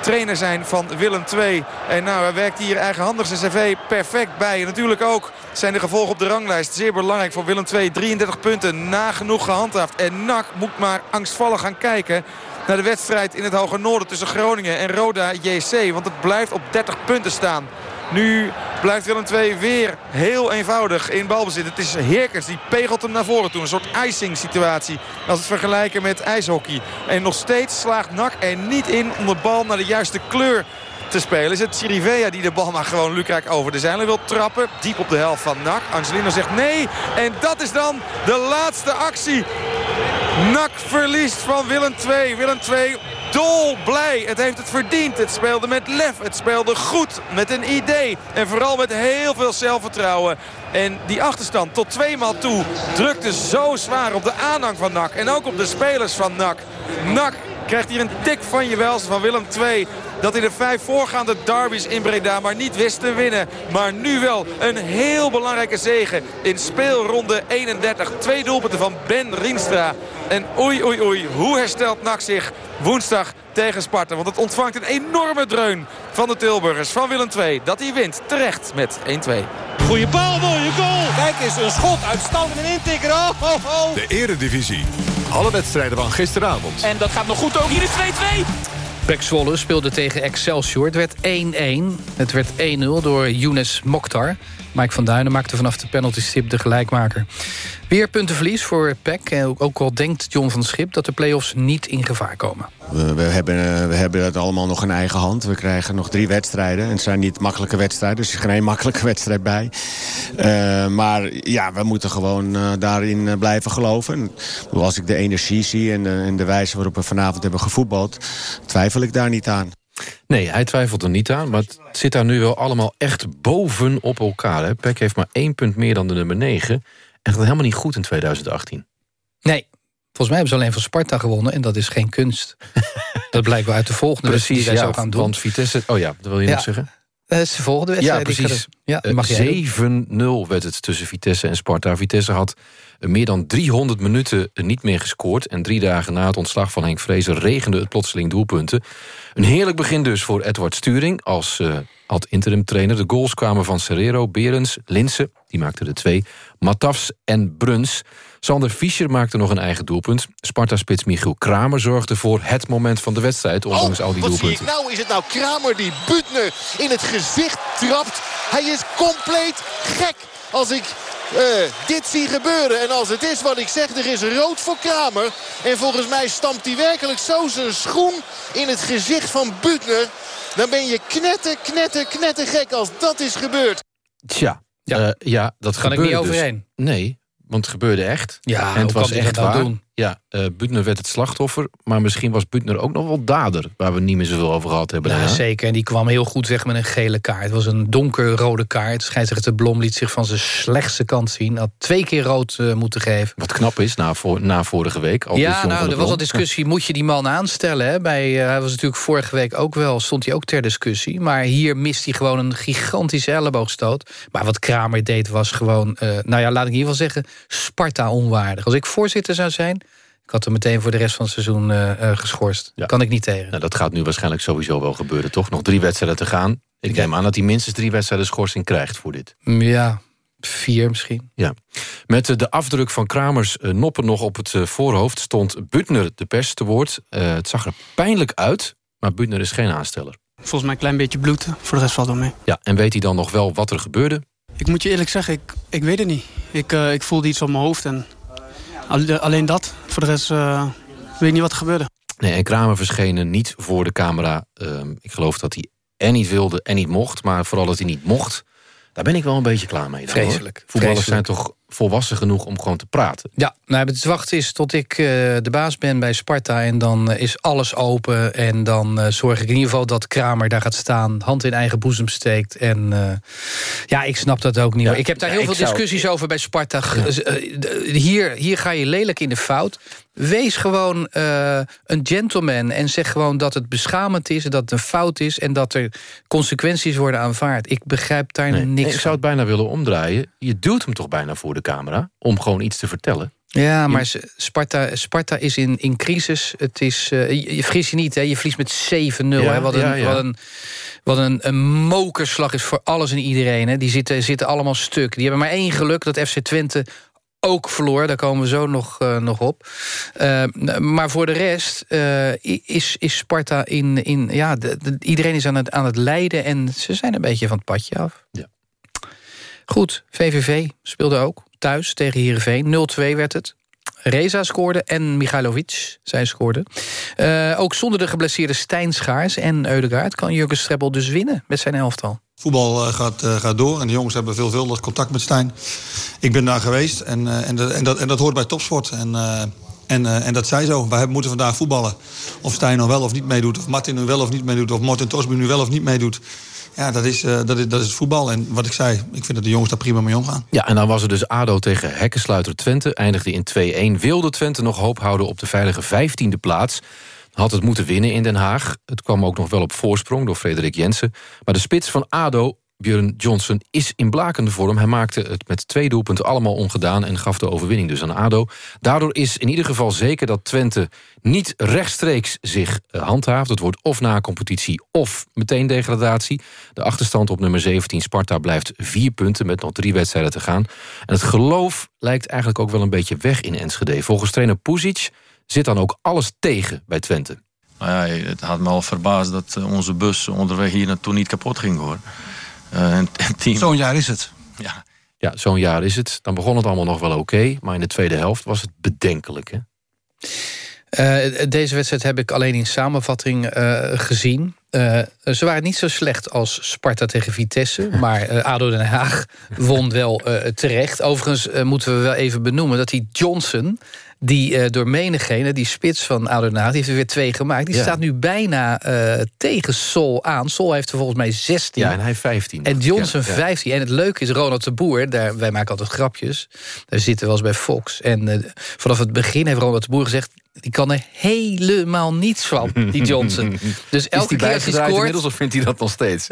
trainer zijn van Willem II. En nou, hij werkt hier eigenhandig zijn cv perfect bij. En natuurlijk ook zijn de gevolgen op de ranglijst zeer belangrijk voor Willem II. 33 punten, nagenoeg gehandhaafd. En NAC moet maar angstvallig gaan kijken naar de wedstrijd in het Hoge Noorden tussen Groningen en Roda JC. Want het blijft op 30 punten staan. Nu blijft Willem 2 weer heel eenvoudig in balbezit. Het is Heerkens die pegelt hem naar voren toe. Een soort icing situatie. Als we het vergelijken met ijshockey. En nog steeds slaagt Nak er niet in om de bal naar de juiste kleur te spelen. Is het Sirivea die de bal maar gewoon lukraak over de zeilen wil trappen. Diep op de helft van Nak. Angelino zegt nee. En dat is dan de laatste actie. Nak verliest van Willem 2. Willem 2 dolblij. Het heeft het verdiend. Het speelde met lef. Het speelde goed. Met een idee. En vooral met heel veel zelfvertrouwen. En die achterstand tot twee maal toe drukte zo zwaar op de aanhang van NAC. En ook op de spelers van NAC. NAC krijgt hier een tik van je welste van Willem II. Dat in de vijf voorgaande derbies in Breda maar niet wist te winnen. Maar nu wel een heel belangrijke zege in speelronde 31. Twee doelpunten van Ben Rienstra. En oei oei oei, hoe herstelt NAC zich woensdag tegen Sparta? Want het ontvangt een enorme dreun van de Tilburgers, van Willem II. Dat hij wint, terecht met 1-2. Goeie bal, mooie goal. Kijk eens, een schot, uitstand en intikker. Oh, oh, oh. De eredivisie. Alle wedstrijden van gisteravond. En dat gaat nog goed ook. Hier is 2-2. Pek Zwolle speelde tegen Excelsior. Het werd 1-1. Het werd 1-0 door Younes Mokhtar. Mike van Duinen maakte vanaf de penalty stip de gelijkmaker. Weer puntenverlies voor PEC. Ook al denkt John van Schip dat de play-offs niet in gevaar komen. We, we, hebben, we hebben het allemaal nog in eigen hand. We krijgen nog drie wedstrijden. En het zijn niet makkelijke wedstrijden, dus er is geen makkelijke wedstrijd bij. Uh, maar ja, we moeten gewoon uh, daarin uh, blijven geloven. als ik de energie zie en de, en de wijze waarop we vanavond hebben gevoetbald... twijfel ik daar niet aan. Nee, hij twijfelt er niet aan, maar het zit daar nu wel allemaal echt boven op elkaar. Hè? Peck heeft maar één punt meer dan de nummer 9 en gaat helemaal niet goed in 2018. Nee, volgens mij hebben ze alleen van Sparta gewonnen en dat is geen kunst. dat blijkt wel uit de volgende Precies, die ja, zo gaan doen. Want Vitesse, oh ja, dat wil je ja. nog zeggen? Dat is de volgende wedstrijd. Ja, precies. Ja, uh, 7-0 werd het tussen Vitesse en Sparta. Vitesse had Meer dan 300 minuten niet meer gescoord... en drie dagen na het ontslag van Henk Vrezer regende het plotseling doelpunten. Een heerlijk begin dus voor Edward Sturing als uh, interim trainer. De goals kwamen van Serrero, Berens, Linse, die maakte de twee... Matafs en Bruns... Sander Fischer maakte nog een eigen doelpunt. Sparta-spits Michiel Kramer zorgde voor het moment van de wedstrijd... ondanks oh, al die wat doelpunten. Zie ik nou is het nou Kramer die Butner in het gezicht trapt. Hij is compleet gek als ik uh, dit zie gebeuren. En als het is wat ik zeg, er is rood voor Kramer. En volgens mij stampt hij werkelijk zo zijn schoen in het gezicht van Butner. Dan ben je knetter, knetter, knetter gek als dat is gebeurd. Tja, ja, uh, ja dat kan ik niet overheen. Dus. Nee, want het gebeurde echt. Ja, en het was kan echt dat nou waar. doen? Ja, uh, Butner werd het slachtoffer. Maar misschien was Butner ook nog wel dader. Waar we niet meer zoveel over gehad hebben. Ja, zeker. En die kwam heel goed weg met een gele kaart. Het was een donkerrode kaart. Scheidsrechter Blom liet zich van zijn slechtste kant zien. Had twee keer rood uh, moeten geven. Wat knap is, na, voor, na vorige week. Al ja, nou, er was al discussie. Moet je die man aanstellen? Hè? Bij, uh, hij was natuurlijk vorige week ook wel... stond hij ook ter discussie. Maar hier mist hij gewoon een gigantische elleboogstoot. Maar wat Kramer deed was gewoon... Nou ja, laat ik in ieder geval zeggen... Sparta onwaardig. Als ik voorzitter zou zijn... Ik had hem meteen voor de rest van het seizoen uh, uh, geschorst. Ja. Kan ik niet tegen. Nou, dat gaat nu waarschijnlijk sowieso wel gebeuren, toch? Nog drie wedstrijden te gaan. Ik neem aan dat hij minstens drie wedstrijden schorsing krijgt voor dit. Ja, vier misschien. Ja. Met uh, de afdruk van Kramers noppen nog op het voorhoofd... stond Butner de pers te woord. het zag er pijnlijk uit, maar Butner is geen aansteller. Volgens mij een klein beetje bloed. Voor de rest valt wel mee. Ja, en weet hij dan nog wel wat er gebeurde? Ik moet je eerlijk zeggen, ik, ik weet het niet. Ik, ik voelde iets op mijn hoofd en... Alleen dat. Voor de rest uh, weet ik niet wat er gebeurde. Nee, en Kramer verschenen niet voor de camera. Uh, ik geloof dat hij en niet wilde en niet mocht. Maar vooral dat hij niet mocht. Daar ben ik wel een beetje klaar mee. Dan, Vreselijk. Hoor. Voetballers Vreselijk. zijn toch volwassen genoeg om gewoon te praten. Ja, nou, het wachten is tot ik uh, de baas ben bij Sparta... en dan uh, is alles open en dan uh, zorg ik in ieder geval dat Kramer daar gaat staan... hand in eigen boezem steekt. En ja, ik snap dat ook niet. Ja, ik heb daar ja, heel veel zou... discussies over bij Sparta. Ja. Hier, hier ga je lelijk in de fout. Wees gewoon een gentleman en zeg gewoon dat het beschamend is... dat het een fout is en dat er consequenties worden aanvaard. Ik begrijp daar nee, niks Ik zou het bijna willen omdraaien. Je duwt hem toch bijna voor de camera om gewoon iets te vertellen. Ja, maar Sparta, Sparta is in, in crisis. Het is, uh, je, je vergis je niet, hè, je verliest met 7-0. Ja, wat, ja, ja. wat, een, wat een, een mokerslag is voor alles en iedereen. Hè. Die zitten, zitten allemaal stuk. Die hebben maar één geluk, dat FC Twente ook verloor. Daar komen we zo nog, uh, nog op. Uh, maar voor de rest uh, is, is Sparta in... in ja, de, de, iedereen is aan het, aan het lijden en ze zijn een beetje van het padje af. Ja. Goed, VVV speelde ook thuis tegen Heerenveen. 0-2 werd het. Reza scoorde en Michailovic, zij scoorde. Uh, ook zonder de geblesseerde Stijn Schaars en Eudegaard... kan Jurgen Streppel dus winnen met zijn elftal. Voetbal uh, gaat, uh, gaat door en de jongens hebben veelvuldig contact met Stijn. Ik ben daar geweest en, en, de, en, dat, en dat hoort bij topsport. En, en, en dat zij zo. Wij moeten vandaag voetballen. Of Stijn nou wel of niet meedoet, of Martin nu wel of niet meedoet... of Martin Tosby nu wel of niet meedoet... Ja, dat is, uh, dat, is, dat is voetbal. En wat ik zei, ik vind dat de jongens daar prima mee omgaan. Ja, en dan was er dus ADO tegen Hekkensluiter Twente. Eindigde in 2-1. Wilde Twente nog hoop houden op de veilige 15e plaats. Had het moeten winnen in Den Haag. Het kwam ook nog wel op voorsprong door Frederik Jensen. Maar de spits van ADO, Björn Johnson, is in blakende vorm. Hij maakte het met twee doelpunten allemaal ongedaan... en gaf de overwinning dus aan ADO. Daardoor is in ieder geval zeker dat Twente niet rechtstreeks zich handhaaft. Het wordt of na competitie of meteen degradatie. De achterstand op nummer 17 Sparta blijft vier punten... met nog drie wedstrijden te gaan. En het geloof lijkt eigenlijk ook wel een beetje weg in Enschede. Volgens trainer Puzic zit dan ook alles tegen bij Twente. Nou het had me al verbaasd dat onze bus onderweg hier naartoe niet kapot ging hoor. Uh, team... Zo'n jaar is het. Ja, ja zo'n jaar is het. Dan begon het allemaal nog wel oké. Okay, maar in de tweede helft was het bedenkelijk. Hè? Uh, deze wedstrijd heb ik alleen in samenvatting uh, gezien. Uh, ze waren niet zo slecht als Sparta tegen Vitesse. Maar ADO Den Haag won wel terecht. Overigens moeten we wel even benoemen dat die Johnson die uh, door menigene, die spits van Adonaat, die heeft er weer twee gemaakt. Die ja. staat nu bijna uh, tegen Sol aan. Sol heeft er volgens mij 16. Ja, en hij 15. En Johnson ja, 15. En het leuke is, Ronald de Boer, daar, wij maken altijd grapjes. Daar zitten we als bij Fox. En uh, vanaf het begin heeft Ronald de Boer gezegd... die kan er helemaal niets van, die Johnson. dus elke is die keer als hij scoort... inmiddels of vindt hij dat nog steeds?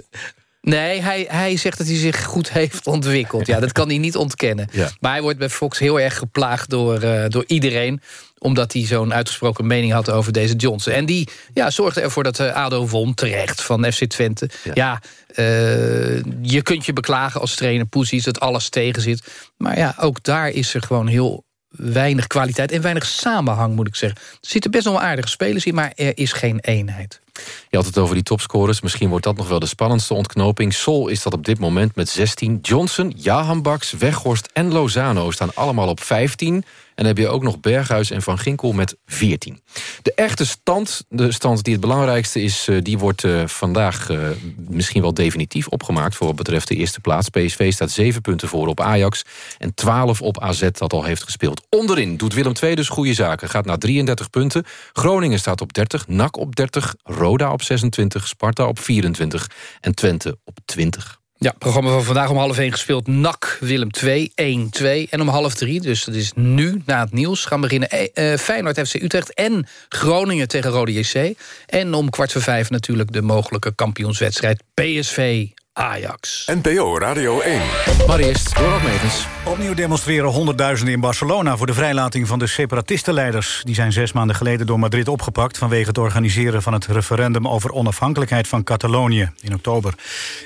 Nee, hij, hij zegt dat hij zich goed heeft ontwikkeld. Ja, dat kan hij niet ontkennen. Maar hij wordt bij Fox heel erg geplaagd door, uh, door iedereen omdat hij zo'n uitgesproken mening had over deze Johnson. En die ja, zorgde ervoor dat uh, ADO won, terecht, van FC Twente. Ja, uh, je kunt je beklagen als trainer Poesies dat alles tegen zit. Maar ja, ook daar is er gewoon heel weinig kwaliteit en weinig samenhang, moet ik zeggen. Er zitten best wel aardige spelers in, maar er is geen eenheid. Je had het over die topscorers. Misschien wordt dat nog wel de spannendste ontknoping. Sol is dat op dit moment met 16. Johnson, Jahan Baks, Weghorst en Lozano staan allemaal op 15. En dan heb je ook nog Berghuis en Van Ginkel met 14. De echte stand, de stand die het belangrijkste is... Eh, die wordt uh, vandaag uh, misschien wel definitief opgemaakt... voor wat betreft de eerste plaats. PSV staat 7 punten voor op Ajax en 12 op AZ dat al heeft gespeeld. Onderin doet Willem II dus goede zaken. Gaat naar 33 punten. Groningen staat op 30, NAC op 30, Roda op 26... Sparta op 24 en Twente op 20. Ja, programma van vandaag om half 1 gespeeld. NAC Willem 2, 1-2. En om half 3, dus dat is nu na het nieuws... gaan beginnen uh, Feyenoord FC Utrecht en Groningen tegen Rode JC. En om kwart voor vijf natuurlijk de mogelijke kampioenswedstrijd PSV Ajax. NPO Radio 1. Maar eerst Dorot Megens. Opnieuw demonstreren honderdduizenden in Barcelona... voor de vrijlating van de separatistenleiders. Die zijn zes maanden geleden door Madrid opgepakt... vanwege het organiseren van het referendum over onafhankelijkheid van Catalonië in oktober.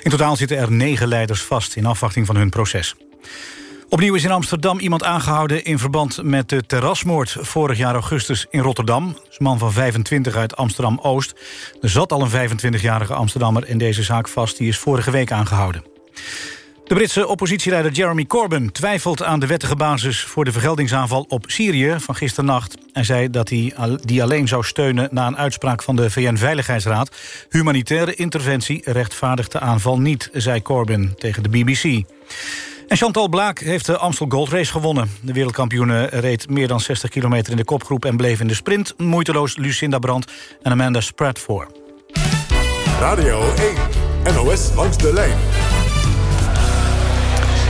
In totaal zitten er negen leiders vast in afwachting van hun proces. Opnieuw is in Amsterdam iemand aangehouden in verband met de terrasmoord vorig jaar augustus in Rotterdam. een man van 25 uit Amsterdam-Oost. Er zat al een 25-jarige Amsterdammer in deze zaak vast. Die is vorige week aangehouden. De Britse oppositieleider Jeremy Corbyn twijfelt aan de wettige basis... voor de vergeldingsaanval op Syrië van gisternacht. Hij zei dat hij die alleen zou steunen na een uitspraak van de VN-veiligheidsraad. Humanitaire interventie rechtvaardigt de aanval niet, zei Corbyn tegen de BBC. En Chantal Blaak heeft de Amstel Gold Race gewonnen. De wereldkampioene reed meer dan 60 kilometer in de kopgroep... en bleef in de sprint moeiteloos Lucinda Brandt en Amanda Spratt voor. Radio 1, NOS langs de lijn.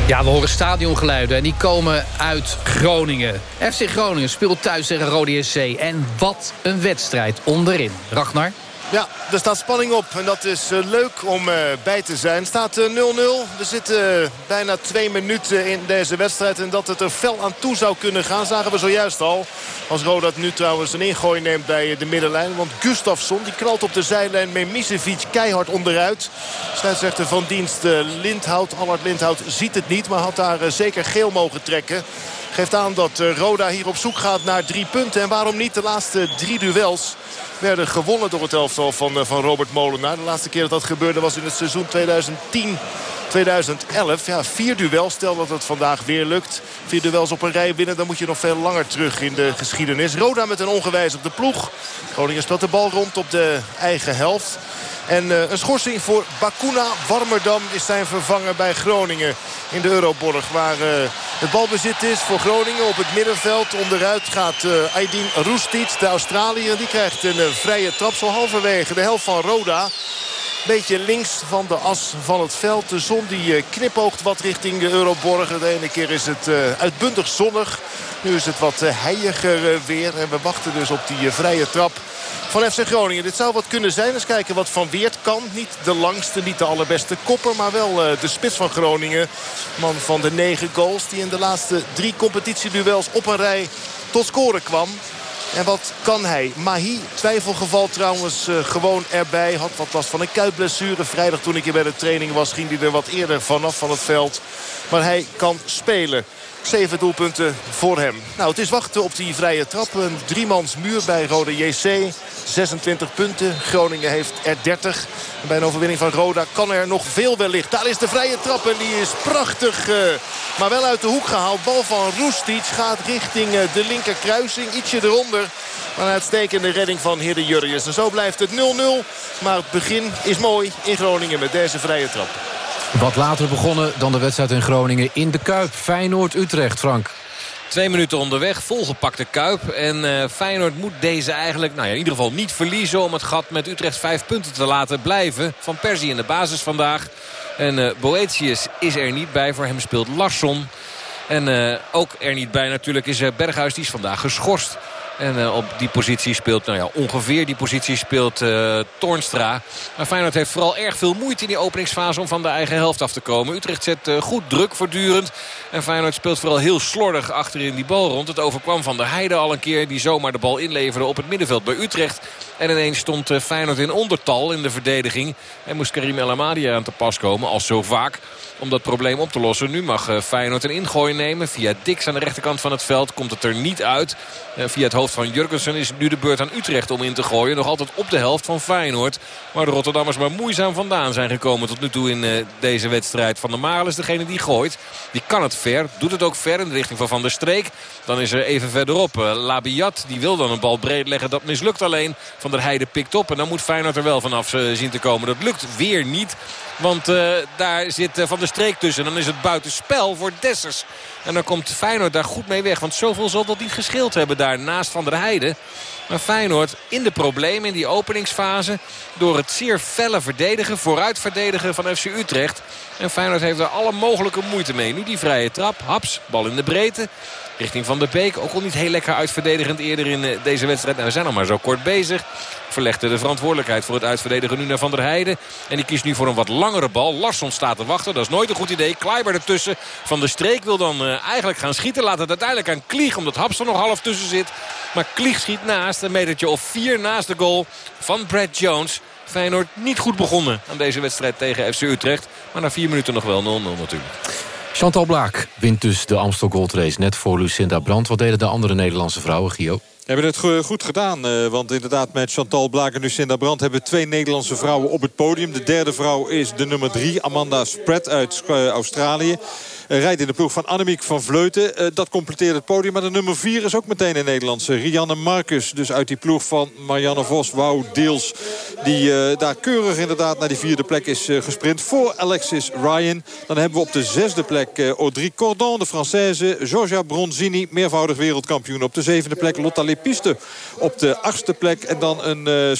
Ja, we horen stadiongeluiden en die komen uit Groningen. FC Groningen speelt thuis tegen Rode SC. En wat een wedstrijd onderin. Ragnar? Ja, er staat spanning op en dat is uh, leuk om uh, bij te zijn. Staat 0-0. Uh, we zitten bijna twee minuten in deze wedstrijd. En dat het er fel aan toe zou kunnen gaan, zagen we zojuist al. Als Rodat nu trouwens een ingooi neemt bij de middenlijn. Want Gustafsson die knalt op de zijlijn met Misevic keihard onderuit. Scheidsrechter van dienst Lindhout. Allard Lindhout ziet het niet, maar had daar zeker geel mogen trekken. Geeft aan dat Roda hier op zoek gaat naar drie punten. En waarom niet de laatste drie duels werden gewonnen door het elftal van, van Robert Molenaar. De laatste keer dat dat gebeurde was in het seizoen 2010. 2011. Ja, vier duels. Stel dat het vandaag weer lukt. Vier duels op een rij winnen. Dan moet je nog veel langer terug in de geschiedenis. Roda met een ongewijzigde ploeg. Groningen speelt de bal rond op de eigen helft. En uh, een schorsing voor Bakuna Warmerdam is zijn vervanger bij Groningen in de Euroborg. Waar uh, het balbezit is voor Groningen op het middenveld. Onderuit gaat uh, Aydin Roestic, de Australiër. Die krijgt een vrije trap zo halverwege de helft van Roda. Beetje links van de as van het veld. De zon die knipoogt wat richting de Euroborg. De ene keer is het uitbundig zonnig. Nu is het wat heiiger weer. En we wachten dus op die vrije trap van FC Groningen. Dit zou wat kunnen zijn. Eens kijken wat Van Weert kan. Niet de langste, niet de allerbeste kopper. Maar wel uh, de spits van Groningen. Man van de negen goals. Die in de laatste drie competitieduels op een rij tot scoren kwam. En wat kan hij? Mahi, twijfelgeval trouwens uh, gewoon erbij. Had wat last van een kuitblessure. Vrijdag toen ik hier bij de training was ging hij er wat eerder vanaf van het veld. Maar hij kan spelen. Zeven doelpunten voor hem. Nou, het is wachten op die vrije trap. Een driemans muur bij Rode JC. 26 punten. Groningen heeft er 30. En bij een overwinning van Roda kan er nog veel wellicht. Daar is de vrije trap en die is prachtig. Uh, maar wel uit de hoek gehaald. Bal van Roestic gaat richting uh, de linkerkruising. Ietsje eronder. Maar een uitstekende redding van Hidde Jurrius. En zo blijft het 0-0. Maar het begin is mooi in Groningen met deze vrije trap. Wat later begonnen dan de wedstrijd in Groningen in de Kuip. Feyenoord-Utrecht, Frank. Twee minuten onderweg, volgepakte Kuip. En uh, Feyenoord moet deze eigenlijk nou ja, in ieder geval niet verliezen... om het gat met Utrecht vijf punten te laten blijven. Van Persie in de basis vandaag. En uh, Boetius is er niet bij. Voor hem speelt Larsson. En uh, ook er niet bij natuurlijk is Berghuis. Die is vandaag geschorst. En uh, op die positie speelt, nou ja, ongeveer die positie speelt uh, Toornstra. Maar Feyenoord heeft vooral erg veel moeite in die openingsfase om van de eigen helft af te komen. Utrecht zet uh, goed druk voortdurend. En Feyenoord speelt vooral heel slordig achterin die bal rond. Het overkwam van der Heide al een keer die zomaar de bal inleverde op het middenveld bij Utrecht. En ineens stond Feyenoord in ondertal in de verdediging. En moest Karim El Amadi aan te pas komen, als zo vaak om dat probleem op te lossen. Nu mag Feyenoord een ingooi nemen. Via Dix aan de rechterkant van het veld komt het er niet uit. Via het hoofd van Jurgensen is nu de beurt aan Utrecht om in te gooien. Nog altijd op de helft van Feyenoord. Waar de Rotterdammers maar moeizaam vandaan zijn gekomen tot nu toe in deze wedstrijd. Van der Marel is degene die gooit. Die kan het ver. Doet het ook ver in de richting van Van der Streek. Dan is er even verderop Labiat. Die wil dan een bal breed leggen. Dat mislukt alleen. Van der Heide pikt op. En dan moet Feyenoord er wel vanaf zien te komen. Dat lukt weer niet. Want uh, daar zit uh, Van der Streek tussen. Dan is het buitenspel voor Dessers. En dan komt Feyenoord daar goed mee weg. Want zoveel zal dat niet gescheeld hebben daar naast Van der Heijden. Maar Feyenoord in de problemen in die openingsfase. Door het zeer felle verdedigen, vooruit verdedigen van FC Utrecht. En Feyenoord heeft er alle mogelijke moeite mee. Nu die vrije trap, haps, bal in de breedte. Richting Van der Beek. Ook al niet heel lekker uitverdedigend eerder in deze wedstrijd. Nou, we zijn nog maar zo kort bezig. Verlegde de verantwoordelijkheid voor het uitverdedigen nu naar Van der Heijden. En die kiest nu voor een wat langere bal. Larsson staat te wachten. Dat is nooit een goed idee. Kleiber ertussen. Van der Streek wil dan uh, eigenlijk gaan schieten. Laat het uiteindelijk aan Klieg. Omdat Haps er nog half tussen zit. Maar Klieg schiet naast. Een metertje of vier naast de goal van Brad Jones. Feyenoord niet goed begonnen aan deze wedstrijd tegen FC Utrecht. Maar na vier minuten nog wel 0-0 natuurlijk. Chantal Blaak wint dus de Amstel Gold Race net voor Lucinda Brandt. Wat deden de andere Nederlandse vrouwen, Gio? Hebben het goed gedaan, want inderdaad met Chantal Blaak en Lucinda Brandt... hebben twee Nederlandse vrouwen op het podium. De derde vrouw is de nummer drie, Amanda Spread uit Australië. Rijdt in de ploeg van Annemiek van Vleuten. dat completeert het podium. Maar de nummer 4 is ook meteen een Nederlandse. Rianne Marcus, dus uit die ploeg van Marianne Vos, Wouw Deels. Die uh, daar keurig inderdaad naar die vierde plek is uh, gesprint. Voor Alexis Ryan. Dan hebben we op de zesde plek Audrey Cordon, de Française. Georgia Bronzini, meervoudig wereldkampioen. Op de zevende plek Lotta Lepiste. Op de achtste plek en dan een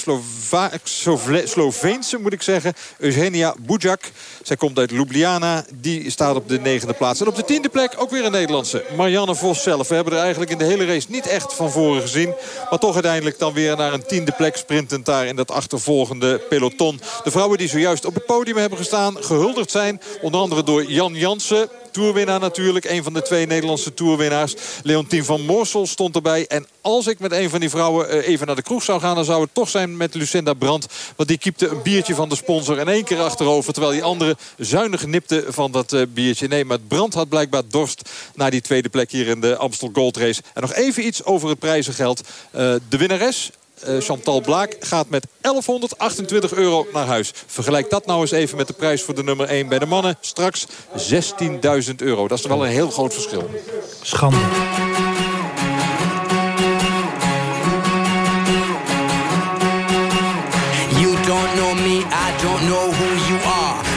Sloveense, moet ik zeggen. Eugenia Bujak. Zij komt uit Ljubljana. Die staat op de negende plaats. En op de tiende plek ook weer een Nederlandse. Marianne Vos zelf. We hebben er eigenlijk in de hele race niet echt van voren gezien. Maar toch uiteindelijk dan weer naar een tiende plek sprintend daar in dat achtervolgende peloton. De vrouwen die zojuist op het podium hebben gestaan, gehuldigd zijn. Onder andere door Jan Jansen. Toerwinnaar natuurlijk, een van de twee Nederlandse toerwinnaars. Leontien van Moorsel stond erbij. En als ik met een van die vrouwen even naar de kroeg zou gaan... dan zou het toch zijn met Lucinda Brandt. Want die kiepte een biertje van de sponsor in één keer achterover... terwijl die andere zuinig nipte van dat biertje. Nee, maar Brandt had blijkbaar dorst naar die tweede plek hier in de Amstel Gold Race. En nog even iets over het prijzengeld. Uh, de winnares uh, Chantal Blaak gaat met 1128 euro naar huis. Vergelijk dat nou eens even met de prijs voor de nummer 1 bij de mannen. Straks 16.000 euro. Dat is wel een heel groot verschil. Schande. You don't know me, I don't know who you are.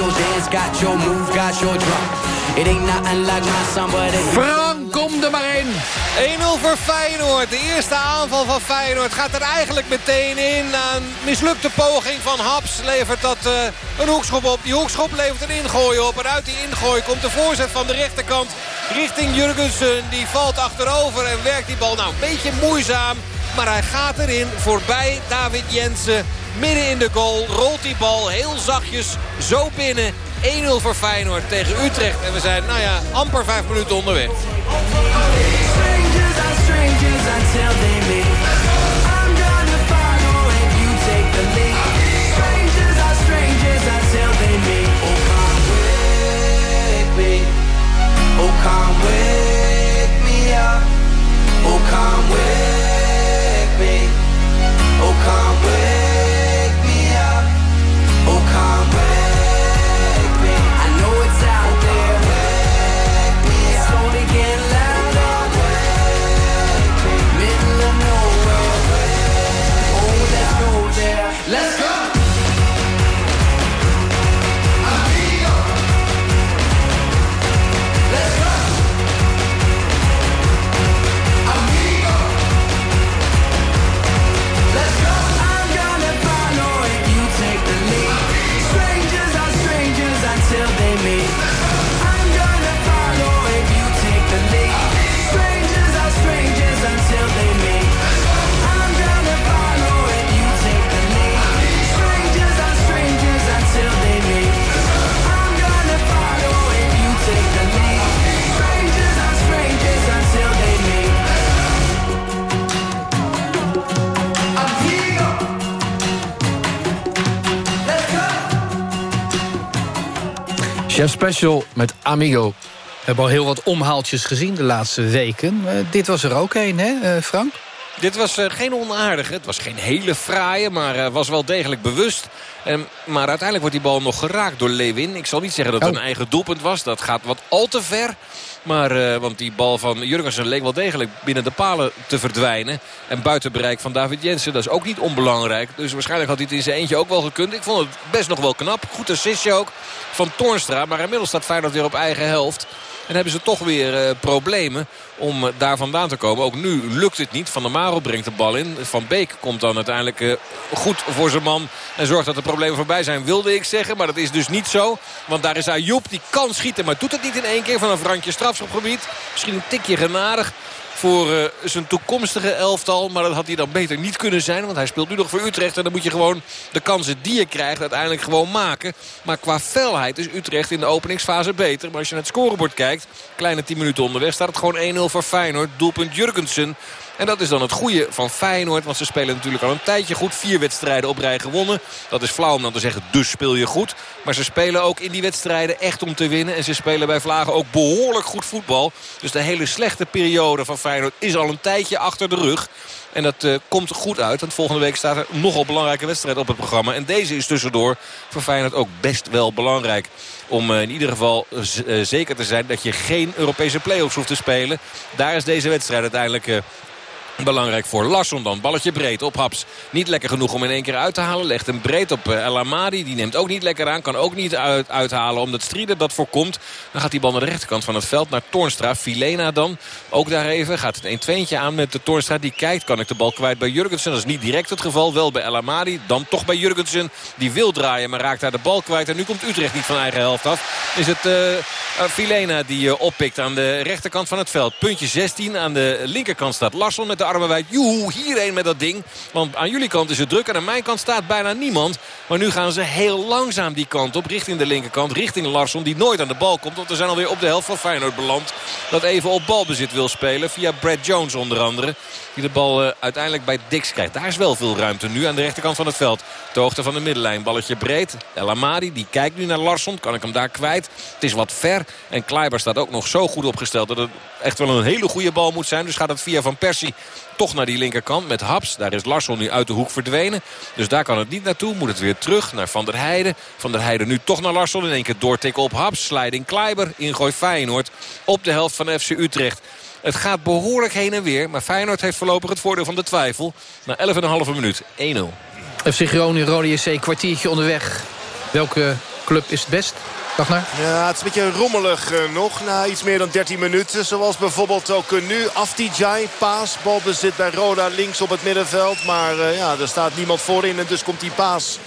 Your dance, got your move, got your drop. It ain't nothing like my son, but it Frank, kom er maar in. 1-0 voor Feyenoord. De eerste aanval van Feyenoord gaat er eigenlijk meteen in. Na een mislukte poging van Haps levert dat uh, een hoekschop op. Die hoekschop levert een ingooi op. En uit die ingooi komt de voorzet van de rechterkant richting Jurgensen. Die valt achterover en werkt die bal nou een beetje moeizaam. Maar hij gaat erin voorbij David Jensen. Midden in de goal rolt die bal heel zachtjes zo binnen. 1-0 voor Feyenoord tegen Utrecht. En we zijn, nou ja, amper vijf minuten onderweg. Strangers are strangers until they meet. I'm gonna follow if you take the lead. Strangers are strangers until they meet. Oh, come wake me. Oh, come wake me up. Chef Special met Amigo. We hebben al heel wat omhaaltjes gezien de laatste weken. Uh, dit was er ook een, hè, uh, Frank? Dit was uh, geen onaardige. Het was geen hele fraaie, maar was wel degelijk bewust. Um, maar uiteindelijk wordt die bal nog geraakt door Lewin. Ik zal niet zeggen dat het oh. een eigen doelpunt was. Dat gaat wat al te ver. Maar, uh, want die bal van Jurgensen leek wel degelijk binnen de palen te verdwijnen. En buiten bereik van David Jensen, dat is ook niet onbelangrijk. Dus waarschijnlijk had hij het in zijn eentje ook wel gekund. Ik vond het best nog wel knap. Goed assistje ook van Toornstra. Maar inmiddels staat Feyenoord weer op eigen helft. En hebben ze toch weer uh, problemen om daar vandaan te komen. Ook nu lukt het niet. Van der Marel brengt de bal in. Van Beek komt dan uiteindelijk uh, goed voor zijn man. En zorgt dat de problemen voorbij zijn, wilde ik zeggen. Maar dat is dus niet zo. Want daar is Ayoub. Die kan schieten, maar doet het niet in één keer. Van een randje strafschopgebied. Misschien een tikje genadig voor uh, zijn toekomstige elftal. Maar dat had hij dan beter niet kunnen zijn. Want hij speelt nu nog voor Utrecht. En dan moet je gewoon de kansen die je krijgt uiteindelijk gewoon maken. Maar qua felheid is Utrecht in de openingsfase beter. Maar als je naar het scorebord kijkt, kleine 10 minuten onderweg... staat het gewoon 1-0 voor Feyenoord. Doelpunt Jurgensen. En dat is dan het goede van Feyenoord. Want ze spelen natuurlijk al een tijdje goed. Vier wedstrijden op rij gewonnen. Dat is flauw om dan te zeggen, dus speel je goed. Maar ze spelen ook in die wedstrijden echt om te winnen. En ze spelen bij Vlagen ook behoorlijk goed voetbal. Dus de hele slechte periode van Feyenoord is al een tijdje achter de rug. En dat uh, komt goed uit. Want volgende week staat er nogal belangrijke wedstrijd op het programma. En deze is tussendoor voor Feyenoord ook best wel belangrijk. Om uh, in ieder geval uh, zeker te zijn dat je geen Europese play-offs hoeft te spelen. Daar is deze wedstrijd uiteindelijk Belangrijk voor Larsson dan. Balletje breed op Haps. Niet lekker genoeg om in één keer uit te halen. Legt hem breed op El Amadi. Die neemt ook niet lekker aan. Kan ook niet uit, uithalen omdat Strieder dat voorkomt. Dan gaat die bal naar de rechterkant van het veld. Naar Toornstra. Filena dan. Ook daar even. Gaat het 1 2 aan met de Toornstra. Die kijkt. Kan ik de bal kwijt bij Jurgensen. Dat is niet direct het geval. Wel bij El Amadi. Dan toch bij Jurgensen. Die wil draaien. Maar raakt daar de bal kwijt. En nu komt Utrecht niet van eigen helft af. Is het uh, Filena die oppikt aan de rechterkant van het veld. Puntje 16. Aan de linkerkant staat Larsson met de armen wijd. Joehoe, hierheen met dat ding. Want aan jullie kant is het druk en aan mijn kant staat bijna niemand. Maar nu gaan ze heel langzaam die kant op. Richting de linkerkant, richting Larsson. Die nooit aan de bal komt. Want we zijn alweer op de helft van Feyenoord beland. Dat even op balbezit wil spelen. Via Brad Jones onder andere. De bal uh, uiteindelijk bij Dix krijgt. Daar is wel veel ruimte nu aan de rechterkant van het veld. De hoogte van de middenlijn. Balletje breed. El Amadi die kijkt nu naar Larsson. Kan ik hem daar kwijt? Het is wat ver. En Kleiber staat ook nog zo goed opgesteld. Dat het echt wel een hele goede bal moet zijn. Dus gaat het via Van Persie toch naar die linkerkant met Haps. Daar is Larsson nu uit de hoek verdwenen. Dus daar kan het niet naartoe. Moet het weer terug naar Van der Heijden. Van der Heijden nu toch naar Larsson. In één keer doortikken op Haps. Sliding Kleiber. Ingooi Feyenoord. Op de helft van FC Utrecht. Het gaat behoorlijk heen en weer. Maar Feyenoord heeft voorlopig het voordeel van de twijfel. Na 11,5 minuut 1-0. FC Groningen, Rode JC, kwartiertje onderweg. Welke club is het best? Ja, het is een beetje rommelig uh, nog na iets meer dan 13 minuten. Zoals bijvoorbeeld ook uh, nu Aftijai, paas, balbezit bij Roda links op het middenveld. Maar uh, ja, er staat niemand voorin en dus komt die paas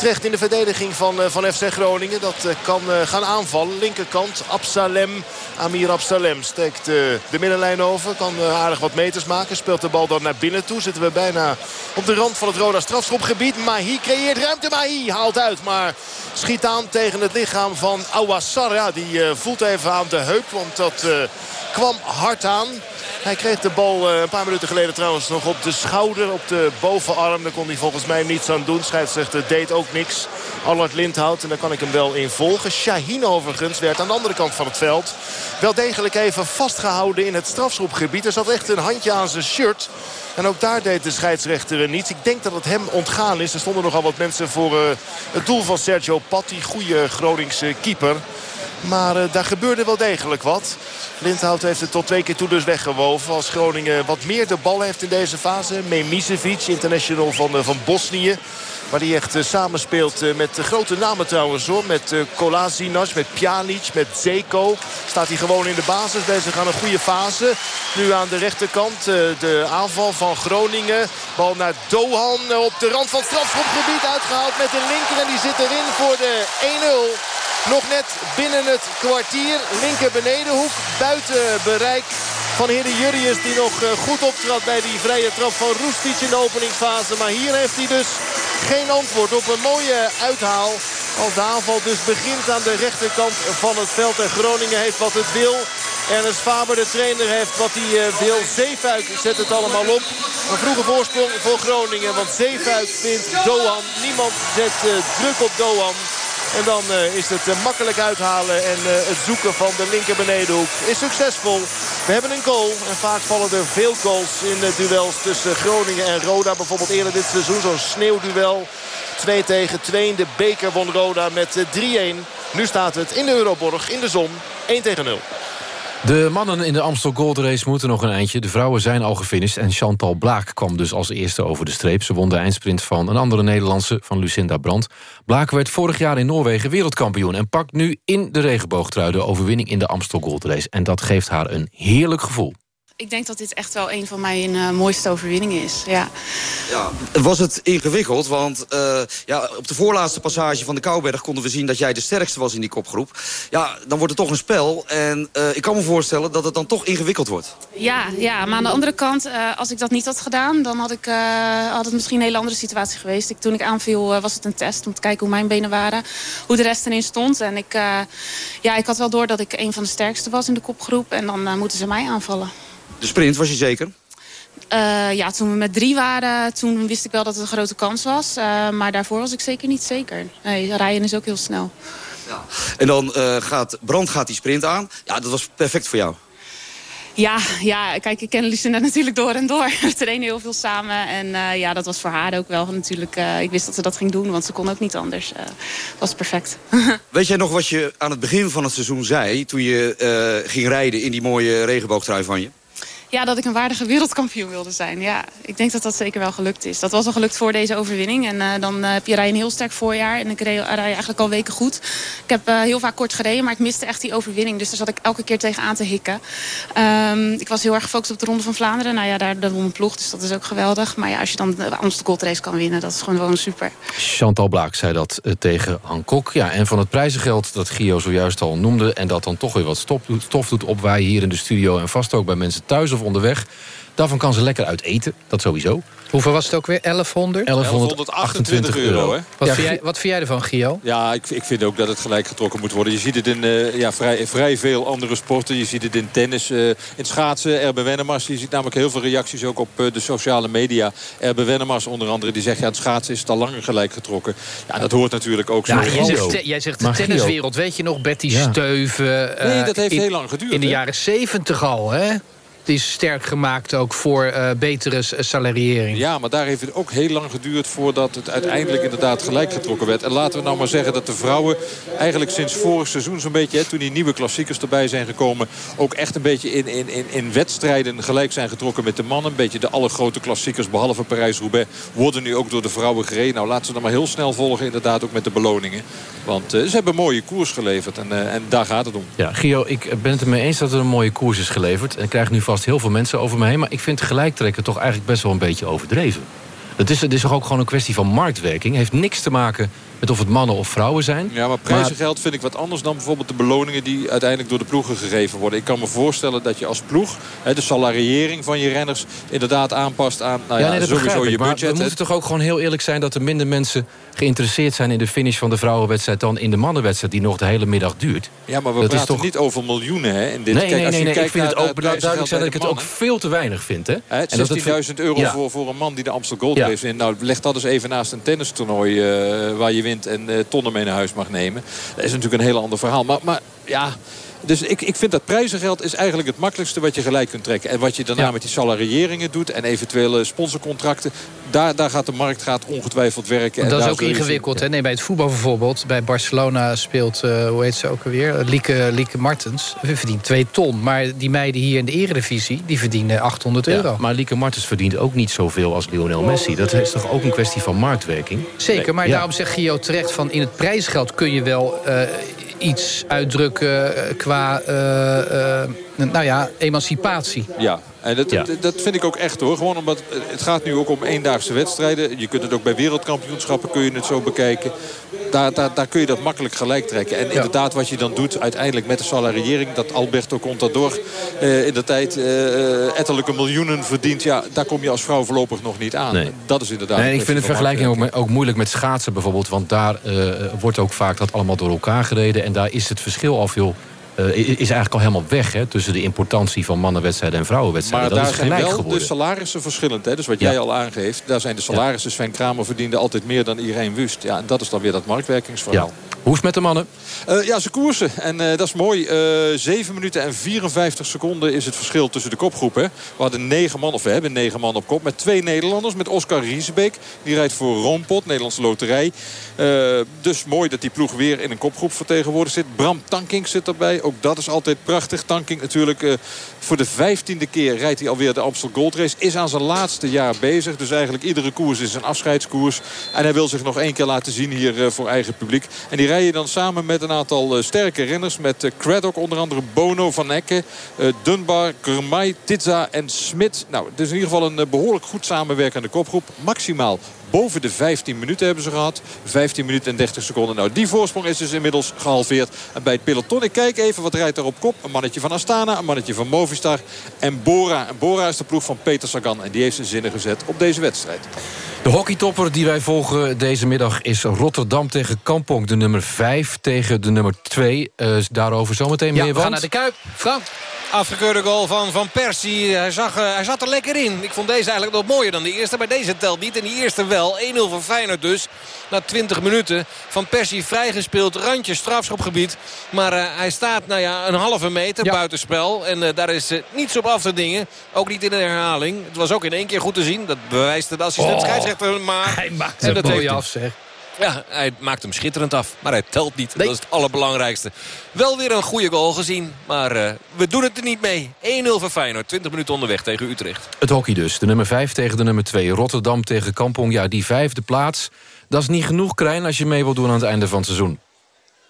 terecht in de verdediging van, eh, van FC Groningen. Dat eh, kan eh, gaan aanvallen. Linkerkant Absalem. Amir Absalem steekt de middenlijn over. Kan aardig wat meters maken. Speelt de bal dan naar binnen toe. Zitten we bijna op de rand van het Roda strafschopgebied. Mahi creëert ruimte. Mahi haalt uit. Maar schiet aan tegen het lichaam van Awassar. Ja, die voelt even aan de heup. Want dat kwam hard aan. Hij kreeg de bal een paar minuten geleden trouwens nog op de schouder. Op de bovenarm. Daar kon hij volgens mij niets aan doen. Scheidsrechter deed ook niks. Allard Lindhout. En daar kan ik hem wel in volgen. Shaheen overigens werd aan de andere kant van het veld. Wel degelijk even vastgehouden in het strafschopgebied. Er zat echt een handje aan zijn shirt. En ook daar deed de scheidsrechter niets. Ik denk dat het hem ontgaan is. Er stonden nogal wat mensen voor uh, het doel van Sergio Patti. Goede Groningse keeper. Maar uh, daar gebeurde wel degelijk wat. Lindhout heeft het tot twee keer toe dus weggewoven. Als Groningen wat meer de bal heeft in deze fase. Memisevic, international van, uh, van Bosnië. Waar hij echt uh, samenspeelt uh, met grote namen trouwens hoor. Met uh, Kolasinac, met Pjanic, met Zeko. Staat hij gewoon in de basis. Deze gaan een goede fase. Nu aan de rechterkant de aanval van Groningen. Bal naar Dohan op de rand van het strafschopgebied uitgehaald met de linker. En die zit erin voor de 1-0. Nog net binnen het kwartier. Linker benedenhoek. Buiten bereik van Hidde Jurrius die nog goed optrad bij die vrije trap van Roestic in de openingsfase. Maar hier heeft hij dus geen antwoord op een mooie uithaal. Als de aanval dus begint aan de rechterkant van het veld. En Groningen heeft wat het wil. Ernest Faber, de trainer, heeft wat hij uh, wil. Zeefuik zet het allemaal op. Een vroege voorsprong voor Groningen. Want Zeefuik vindt Doan. Niemand zet uh, druk op Doan. En dan uh, is het uh, makkelijk uithalen en uh, het zoeken van de linker benedenhoek is succesvol. We hebben een goal en vaak vallen er veel goals in de duels tussen Groningen en Roda. Bijvoorbeeld eerder dit seizoen zo'n sneeuwduel. 2 tegen 2 in de beker won Roda met 3-1. Nu staat het in de Euroborg in de zon 1 tegen 0. De mannen in de Amstel Gold Race moeten nog een eindje. De vrouwen zijn al gefinished en Chantal Blaak kwam dus als eerste over de streep. Ze won de eindsprint van een andere Nederlandse, van Lucinda Brandt. Blaak werd vorig jaar in Noorwegen wereldkampioen... en pakt nu in de regenboogtrui de overwinning in de Amstel Gold Race. En dat geeft haar een heerlijk gevoel. Ik denk dat dit echt wel een van mijn uh, mooiste overwinningen is. Ja. Ja, was het ingewikkeld? Want uh, ja, op de voorlaatste passage van de Kouberg konden we zien dat jij de sterkste was in die kopgroep. Ja, dan wordt het toch een spel. En uh, ik kan me voorstellen dat het dan toch ingewikkeld wordt. Ja, ja maar aan de andere kant, als ik dat niet had gedaan... dan had, ik, had het misschien een hele andere situatie geweest. Ik, toen ik aanviel was het een test om te kijken hoe mijn benen waren. Hoe de rest erin stond. En ik, ja, ik had wel door dat ik een van de sterkste was in de kopgroep. En dan moeten ze mij aanvallen. De sprint was je zeker? Uh, ja, toen we met drie waren, toen wist ik wel dat het een grote kans was. Uh, maar daarvoor was ik zeker niet zeker. Nee, rijden is ook heel snel. Ja. En dan uh, gaat Brand gaat die sprint aan. Ja, dat was perfect voor jou. Ja, ja, kijk, ik ken Lucinda natuurlijk door en door. We trainen heel veel samen. En uh, ja, dat was voor haar ook wel natuurlijk... Uh, ik wist dat ze dat ging doen, want ze kon ook niet anders. Uh, was perfect. Weet jij nog wat je aan het begin van het seizoen zei... toen je ging rijden in die mooie regenboogtrui van je? Ja, dat ik een waardige wereldkampioen wilde zijn. Ja, ik denk dat dat zeker wel gelukt is. Dat was al gelukt voor deze overwinning. En uh, dan uh, heb je rij een heel sterk voorjaar. En ik rij, eigenlijk al weken goed. Ik heb uh, heel vaak kort gereden, maar ik miste echt die overwinning. Dus daar zat ik elke keer tegenaan te hikken. Um, ik was heel erg gefocust op de Ronde van Vlaanderen. Nou ja, daar, daar won ploeg, dus dat is ook geweldig. Maar ja, als je dan de Amstel Race kan winnen, dat is gewoon, gewoon super. Chantal Blaak zei dat tegen Hancock. Ja, en van het prijzengeld dat Gio zojuist al noemde... en dat dan toch weer wat stof doet, doet opwaaien hier in de studio... en vast ook bij mensen thuis onderweg... Daarvan kan ze lekker uit eten, dat sowieso. Hoeveel was het ook weer? 1100? 1128 euro. Hè? Wat, ja, vind jij, wat vind jij ervan, Gio? Ja, ik, ik vind ook dat het gelijk getrokken moet worden. Je ziet het in uh, ja, vrij, vrij veel andere sporten. Je ziet het in tennis, uh, in schaatsen. Erbe Wennemars, je ziet namelijk heel veel reacties ook op uh, de sociale media. Erbe Wennemars onder andere, die zegt... ja, het schaatsen is het al langer gelijk getrokken. Ja, dat hoort natuurlijk ook zo. Ja, jij zegt, jij zegt de tenniswereld, weet je nog? Betty ja. Steuven. nee, dat heeft in, heel lang geduurd. In de hè? jaren zeventig al, hè? Is sterk gemaakt ook voor uh, betere salariering. Ja, maar daar heeft het ook heel lang geduurd... voordat het uiteindelijk inderdaad gelijk getrokken werd. En laten we nou maar zeggen dat de vrouwen... eigenlijk sinds vorig seizoen zo'n beetje... Hè, toen die nieuwe klassiekers erbij zijn gekomen... ook echt een beetje in, in, in, in wedstrijden gelijk zijn getrokken met de mannen. Een beetje de allergrote klassiekers, behalve Parijs-Roubaix... worden nu ook door de vrouwen gereden. Nou, laten ze dan maar heel snel volgen inderdaad ook met de beloningen. Want uh, ze hebben een mooie koers geleverd en, uh, en daar gaat het om. Ja, Gio, ik ben het ermee eens dat er een mooie koers is geleverd. En ik krijg nu vast heel veel mensen over me heen. Maar ik vind gelijktrekken toch eigenlijk best wel een beetje overdreven. Het is, het is toch ook gewoon een kwestie van marktwerking. heeft niks te maken met of het mannen of vrouwen zijn. Ja, maar prijzengeld vind ik wat anders dan bijvoorbeeld de beloningen... die uiteindelijk door de ploegen gegeven worden. Ik kan me voorstellen dat je als ploeg hè, de salariering van je renners... inderdaad aanpast aan nou ja, ja nee, sowieso je budget. Maar we moeten toch ook gewoon heel eerlijk zijn... dat er minder mensen geïnteresseerd zijn in de finish van de vrouwenwedstrijd... dan in de mannenwedstrijd die nog de hele middag duurt. Ja, maar we dat praten is toch... niet over miljoenen hè, in dit. Nee, Kijk, nee, nee, nee, ik vind het ook duidelijk zijn dat ik het ook veel te weinig vind. Hè? Hè, 16.000 euro ja. voor, voor een man die de Amstel Gold ja. heeft. Nou, leg dat eens even naast een tennistoernooi uh, waar je wint... en uh, tonnen mee naar huis mag nemen. Dat is natuurlijk een heel ander verhaal. Maar, maar ja... Dus ik, ik vind dat prijzengeld is eigenlijk het makkelijkste wat je gelijk kunt trekken. En wat je daarna ja. met die salarieringen doet en eventuele sponsorcontracten... daar, daar gaat de markt gaat ongetwijfeld werken. En dat is ook ingewikkeld. Hè? Nee, bij het voetbal bijvoorbeeld. Bij Barcelona speelt, uh, hoe heet ze ook alweer? Lieke, Lieke Martens. verdient 2 ton. Maar die meiden hier in de eredivisie, die verdienen 800 euro. Ja, maar Lieke Martens verdient ook niet zoveel als Lionel Messi. Dat is toch ook een kwestie van marktwerking? Zeker, maar ja. daarom zegt Gio terecht van... in het prijsgeld kun je wel... Uh, iets uitdrukken qua uh, uh, nou ja, emancipatie. Ja, en dat, ja. dat vind ik ook echt hoor. Gewoon omdat het gaat nu ook om eendaagse wedstrijden. Je kunt het ook bij wereldkampioenschappen kun je het zo bekijken. Daar, daar, daar kun je dat makkelijk gelijk trekken. En ja. inderdaad wat je dan doet uiteindelijk met de salariering... dat Alberto Contador uh, in de tijd uh, ettelijke miljoenen verdient... ja, daar kom je als vrouw voorlopig nog niet aan. Nee. Dat is inderdaad... Nee, ik vind de vergelijking ook, ook, moeilijk met schaatsen bijvoorbeeld. Want daar uh, wordt ook vaak dat allemaal door elkaar gereden. En daar is het verschil al veel uh, is eigenlijk al helemaal weg hè, tussen de importantie van mannenwedstrijden en vrouwenwedstrijden. Maar dat daar is gelijk zijn wel geworden. de salarissen verschillend. Hè? Dus wat jij al aangeeft, daar zijn de salarissen. Sven Kramer verdiende altijd meer dan iedereen wust. Ja, en dat is dan weer dat marktwerkingsverhaal. Ja. Hoe is het met de mannen? Uh, ja, ze koersen. En uh, dat is mooi. Uh, 7 minuten en 54 seconden is het verschil tussen de kopgroepen. We hadden 9 man, of we hebben 9 man op kop. Met twee Nederlanders. Met Oscar Riesebeek. Die rijdt voor Roompot, Nederlandse loterij. dus mooi dat die ploeg weer in een kopgroep vertegenwoordigd zit. Bram Tankink zit erbij. Ook dat is altijd prachtig. Tankink natuurlijk voor de vijftiende keer rijdt hij alweer de Amstel Gold Race. Is aan zijn laatste jaar bezig. Dus eigenlijk iedere koers is een afscheidskoers. En hij wil zich nog één keer laten zien hier voor eigen publiek. En die rijden dan samen met een aantal uh, sterke renners. Met Craddock onder andere, Bono, Van Ekke, uh, Dunbar, Kermay, Tizza en Smit. Nou, het is in ieder geval een behoorlijk goed samenwerkende kopgroep. Maximaal boven de 15 minuten hebben ze gehad. 15 minuten en 30 seconden. Nou, die voorsprong is dus inmiddels gehalveerd. En bij het peloton, ik kijk even wat rijdt daar op kop. Een mannetje van Astana, een mannetje van Movistar en Bora. En Bora is de ploeg van Peter Sagan. En die heeft zijn zinnen gezet op deze wedstrijd. De hockeytopper die wij volgen deze middag is Rotterdam tegen Kampong. De nummer 5 tegen de nummer 2. Uh, eh, daarover zometeen ja, meer. we gaan naar de Kuip. Frank. Afgekeurde goal van Van Persie. Hij, zag, uh, hij zat er lekker in. Ik vond deze eigenlijk nog mooier dan de eerste. Maar deze telt niet. En die eerste wel. 1-0 voor Feyenoord dus. Na 20 minuten. Van Persie vrijgespeeld. Randje strafschopgebied. Maar uh, hij staat nou ja, een halve meter ja. buitenspel. En uh, daar is niets op af te dingen. Ook niet in de herhaling. Het was ook in één keer goed te zien. Dat bewijst de assistent oh, scheidsrechter maar. Hij maakt het mooi af zeg. Ja, hij maakt hem schitterend af. Maar hij telt niet. Dat is het allerbelangrijkste. Wel weer een goede goal gezien. Maar uh, we doen het er niet mee. 1-0 voor Feyenoord. 20 minuten onderweg tegen Utrecht. Het hockey dus. De nummer 5 tegen de nummer 2. Rotterdam tegen Kampong. Ja, die vijfde plaats. Dat is niet genoeg, Krijn, als je mee wilt doen aan het einde van het seizoen.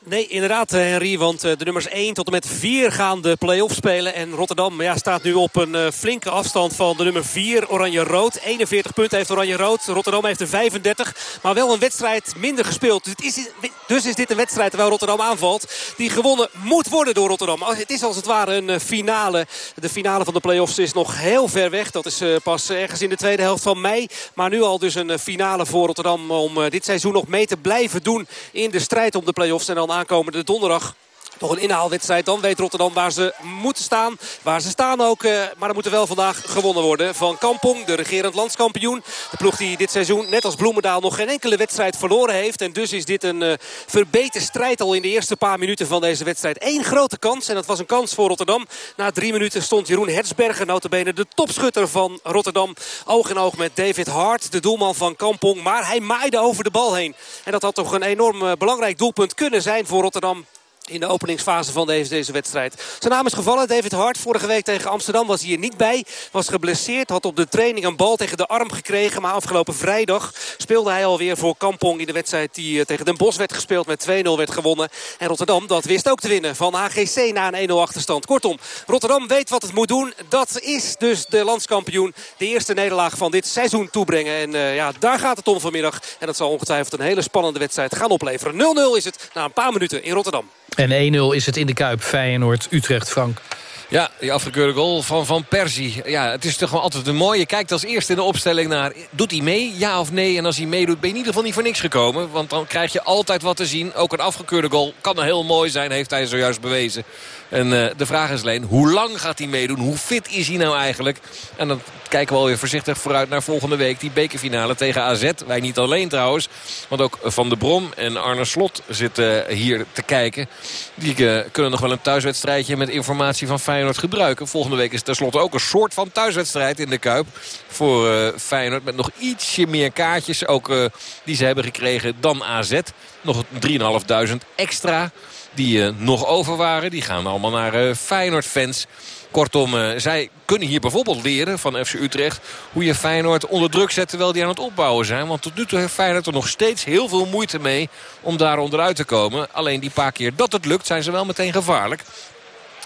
Nee, inderdaad eh, Henry, want eh, de nummers 1 tot en met 4 gaan de play-off spelen. En Rotterdam ja, staat nu op een uh, flinke afstand van de nummer 4, Oranje-Rood. 41 punten heeft Oranje-Rood, Rotterdam heeft er 35. Maar wel een wedstrijd minder gespeeld. Dus, is, dus is dit een wedstrijd terwijl Rotterdam aanvalt. Die gewonnen moet worden door Rotterdam. Het is als het ware een finale. De finale van de play-offs is nog heel ver weg. Dat is pas ergens in de tweede helft van mei. Maar nu al dus een finale voor Rotterdam om dit seizoen nog mee te blijven doen in de strijd om de play-offs. En aankomende donderdag toch een inhaalwedstrijd. Dan weet Rotterdam waar ze moeten staan. Waar ze staan ook. Eh, maar er moet er wel vandaag gewonnen worden. Van Kampong, de regerend landskampioen. De ploeg die dit seizoen, net als Bloemendaal, nog geen enkele wedstrijd verloren heeft. En dus is dit een uh, verbeterde strijd al in de eerste paar minuten van deze wedstrijd. Eén grote kans. En dat was een kans voor Rotterdam. Na drie minuten stond Jeroen Hertzberger, notabene de topschutter van Rotterdam. Oog in oog met David Hart, de doelman van Kampong. Maar hij maaide over de bal heen. En dat had toch een enorm uh, belangrijk doelpunt kunnen zijn voor Rotterdam in de openingsfase van deze, wedstrijd. Zijn naam is gevallen, David Hart. Vorige week tegen Amsterdam was hij er niet bij. Was geblesseerd, had op de training een bal tegen de arm gekregen. Maar afgelopen vrijdag speelde hij alweer voor Kampong... in de wedstrijd die eh, tegen Den Bosch werd gespeeld met 2-0 werd gewonnen. En Rotterdam, dat wist ook te winnen van AGC na een 1-0 achterstand. Kortom, Rotterdam weet wat het moet doen. Dat is dus de landskampioen. De eerste nederlaag van dit seizoen toebrengen. En uh, ja, daar gaat het om vanmiddag. En dat zal ongetwijfeld een hele spannende wedstrijd gaan opleveren. 0-0 is het na een paar minuten in Rotterdam. En 1-0 is het in de Kuip. Feyenoord-Utrecht, Frank. Ja, die afgekeurde goal van Van Persie. Ja, het is toch wel altijd een mooie. Je kijkt als eerste in de opstelling naar... doet hij mee, ja of nee? En als hij meedoet, ben je in ieder geval niet voor niks gekomen. Want dan krijg je altijd wat te zien. Ook een afgekeurde goal kan heel mooi zijn, heeft hij zojuist bewezen. En uh, de vraag is alleen, hoe lang gaat hij meedoen? Hoe fit is hij nou eigenlijk? En dan kijken we alweer voorzichtig vooruit naar volgende week. Die bekerfinale tegen AZ. Wij niet alleen trouwens. Want ook Van de Brom en Arne Slot zitten hier te kijken. Die uh, kunnen nog wel een thuiswedstrijdje met informatie van Feyenoord gebruiken. Volgende week is tenslotte ook een soort van thuiswedstrijd in de Kuip. Voor Feyenoord met nog ietsje meer kaartjes. Ook die ze hebben gekregen dan AZ. Nog 3.500 extra die uh, nog over waren. Die gaan allemaal naar uh, Feyenoord-fans. Kortom, uh, zij kunnen hier bijvoorbeeld leren van FC Utrecht... hoe je Feyenoord onder druk zet terwijl die aan het opbouwen zijn. Want tot nu toe heeft Feyenoord er nog steeds heel veel moeite mee... om daar onderuit te komen. Alleen die paar keer dat het lukt, zijn ze wel meteen gevaarlijk.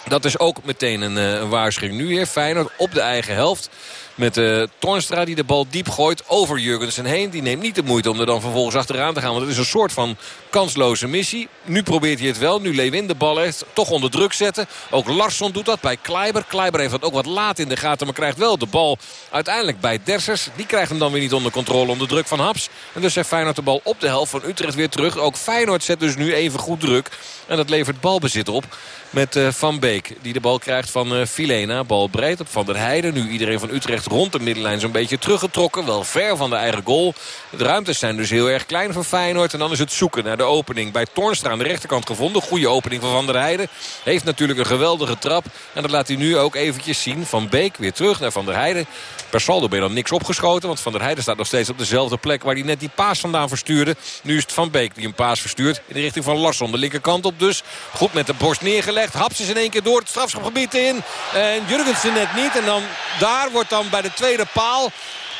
Dat is ook meteen een, een waarschuwing nu weer. Feyenoord op de eigen helft. Met uh, Tornstra die de bal diep gooit over Jurgensen heen. Die neemt niet de moeite om er dan vervolgens achteraan te gaan. Want het is een soort van kansloze missie. Nu probeert hij het wel. Nu Lewin de bal heeft. Toch onder druk zetten. Ook Larsson doet dat bij Kleiber. Kleiber heeft dat ook wat laat in de gaten. Maar krijgt wel de bal uiteindelijk bij Dersers. Die krijgt hem dan weer niet onder controle onder druk van Haps. En dus heeft Feyenoord de bal op de helft van Utrecht weer terug. Ook Feyenoord zet dus nu even goed druk. En dat levert balbezit op met uh, Van Beek. Die de bal krijgt van uh, Filena. Bal breed op Van der Heijden. Nu iedereen van Utrecht rond de middenlijn zo'n beetje teruggetrokken. Wel ver van de eigen goal. De ruimtes zijn dus heel erg klein voor Feyenoord. En dan is het zoeken naar de opening bij Tornstra aan de rechterkant gevonden. Goede opening van Van der Heijden. Heeft natuurlijk een geweldige trap. En dat laat hij nu ook eventjes zien. Van Beek weer terug naar Van der Heijden. Per saldo ben je dan niks opgeschoten. Want Van der Heijden staat nog steeds op dezelfde plek waar hij net die paas vandaan verstuurde. Nu is het Van Beek die een paas verstuurt in de richting van Larsson. De linkerkant op dus. Goed met de borst neergelegd. Is in één keer door het strafschopgebied in. En Jurgensen net niet. En dan daar wordt dan bij de tweede paal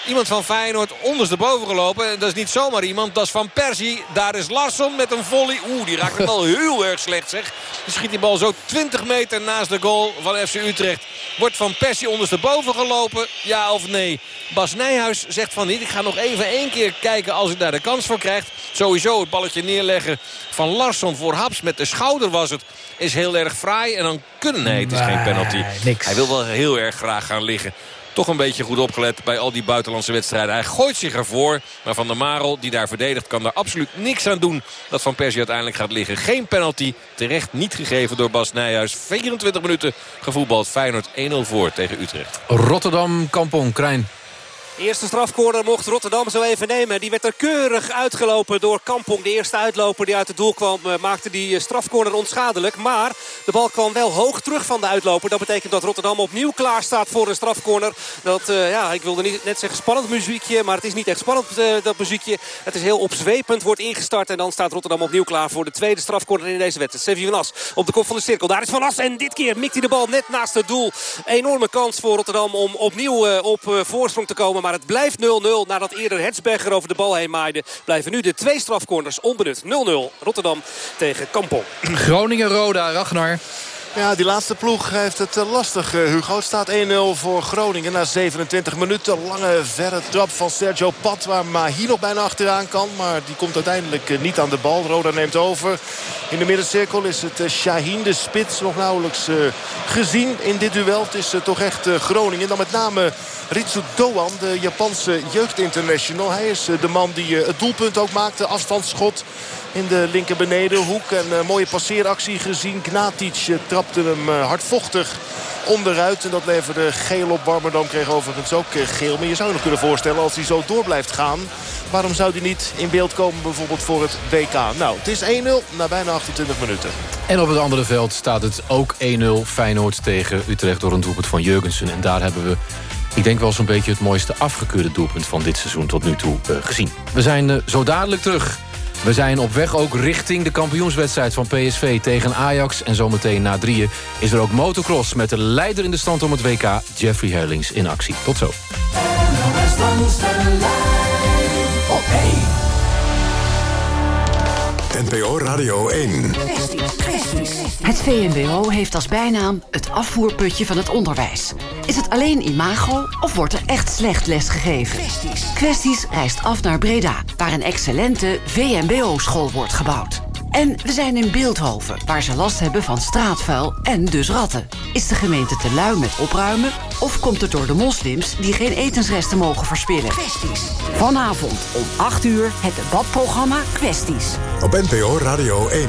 Iemand van Feyenoord ondersteboven gelopen. En dat is niet zomaar iemand, dat is Van Persie. Daar is Larsson met een volley. Oeh, die raakt het wel heel erg slecht zeg. Dan schiet die bal zo 20 meter naast de goal van FC Utrecht. Wordt Van Persie ondersteboven gelopen? Ja of nee? Bas Nijhuis zegt van niet. Ik ga nog even één keer kijken als ik daar de kans voor krijg. Sowieso het balletje neerleggen van Larsson voor Haps. Met de schouder was het. Is heel erg fraai. En dan kunnen nee, het is geen penalty. Hij wil wel heel erg graag gaan liggen toch een beetje goed opgelet bij al die buitenlandse wedstrijden. Hij gooit zich ervoor. Maar Van der Marel, die daar verdedigt, kan daar absoluut niks aan doen. Dat Van Persie uiteindelijk gaat liggen. Geen penalty. Terecht niet gegeven door Bas Nijhuis. 24 minuten gevoetbald. Feyenoord 1-0 voor tegen Utrecht. Rotterdam, Kampong, Krijn. Eerste strafcorner mocht Rotterdam zo even nemen. Die werd er keurig uitgelopen door Kampong. De eerste uitloper die uit het doel kwam eh, maakte die eh, strafcorner onschadelijk. Maar de bal kwam wel hoog terug van de uitloper. Dat betekent dat Rotterdam opnieuw klaar staat voor een strafcorner. Dat, uh, ja, ik wilde niet, net zeggen spannend muziekje. Maar het is niet echt spannend dat muziekje. Het is heel opzwepend, wordt ingestart. En dan staat Rotterdam opnieuw klaar voor de tweede strafcorner in deze wedstrijd. Sevi van op de kop van de cirkel. Daar is Van As. En dit keer mikt hij de bal net naast het doel. Enorme kans voor Rotterdam om opnieuw op voorsprong te komen. Maar het blijft 0-0 nadat eerder Hetsberger over de bal heen maaide. Blijven nu de twee strafcorners onbenut. 0-0 Rotterdam tegen Kampong. Groningen-Roda, Ragnar. Ja, die laatste ploeg heeft het eh, lastig, eh, Hugo. Staat 1-0 voor Groningen na 27 minuten. Lange, verre trap van Sergio Pat, waar Mahi nog bijna achteraan kan. Maar die komt uiteindelijk eh, niet aan de bal. Roda neemt over. In de middencirkel is het Shaheen, de spits, nog nauwelijks gezien in dit duel. Het is toch echt Groningen. Dan met name Ritsu Doan, de Japanse jeugdinternational. Hij is de man die het doelpunt ook maakte. Afstandsschot in de linker benedenhoek. Een uh, mooie passeeractie gezien. Gnatic uh, trapte hem uh, hardvochtig onderuit. En dat leverde geel op. Warmerdam kreeg overigens ook geel. Maar je zou je nog kunnen voorstellen als hij zo door blijft gaan. Waarom zou hij niet in beeld komen bijvoorbeeld voor het WK? Nou, het is 1-0 na bijna 28 minuten. En op het andere veld staat het ook 1-0 Feyenoord tegen Utrecht door een doelpunt van Jurgensen. En daar hebben we ik denk wel zo'n beetje het mooiste afgekeurde doelpunt van dit seizoen tot nu toe gezien. We zijn zo dadelijk terug. We zijn op weg ook richting de kampioenswedstrijd van PSV tegen Ajax. En zometeen na drieën is er ook motocross met de leider in de stand om het WK, Jeffrey Herlings, in actie. Tot zo. NPO Radio 1. Het VMBO heeft als bijnaam het afvoerputje van het onderwijs. Is het alleen imago of wordt er echt slecht lesgegeven? Kwesties reist af naar Breda, waar een excellente VMBO-school wordt gebouwd. En we zijn in Beeldhoven, waar ze last hebben van straatvuil en dus ratten. Is de gemeente te lui met opruimen? Of komt het door de moslims die geen etensresten mogen verspillen? Kwesties. Vanavond om 8 uur het debatprogramma Kwesties. Op NPO Radio 1.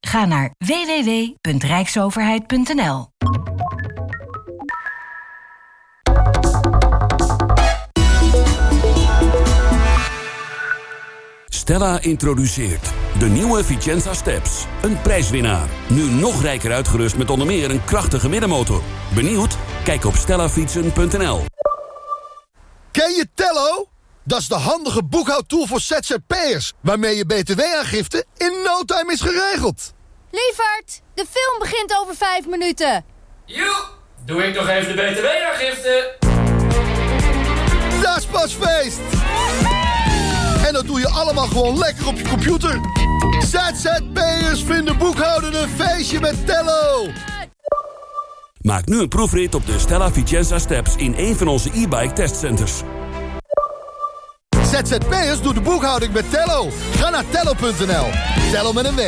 ga naar www.rijksoverheid.nl. Stella introduceert de nieuwe Vicenza Steps. Een prijswinnaar. Nu nog rijker uitgerust met onder meer een krachtige middenmotor. Benieuwd? Kijk op stellafietsen.nl. Ken je Tello? Dat is de handige boekhoudtool voor ZZP'ers... waarmee je btw-aangifte in no time is geregeld. Lievert, de film begint over vijf minuten. Joe, doe ik nog even de btw-aangifte. Dat is pas feest! En dat doe je allemaal gewoon lekker op je computer. ZZP'ers vinden boekhouden een feestje met Tello. Maak nu een proefrit op de Stella Vicenza Steps in een van onze e-bike testcenters. ZZP'ers doet de boekhouding met Tello. Ga naar tello.nl. Tello met een W.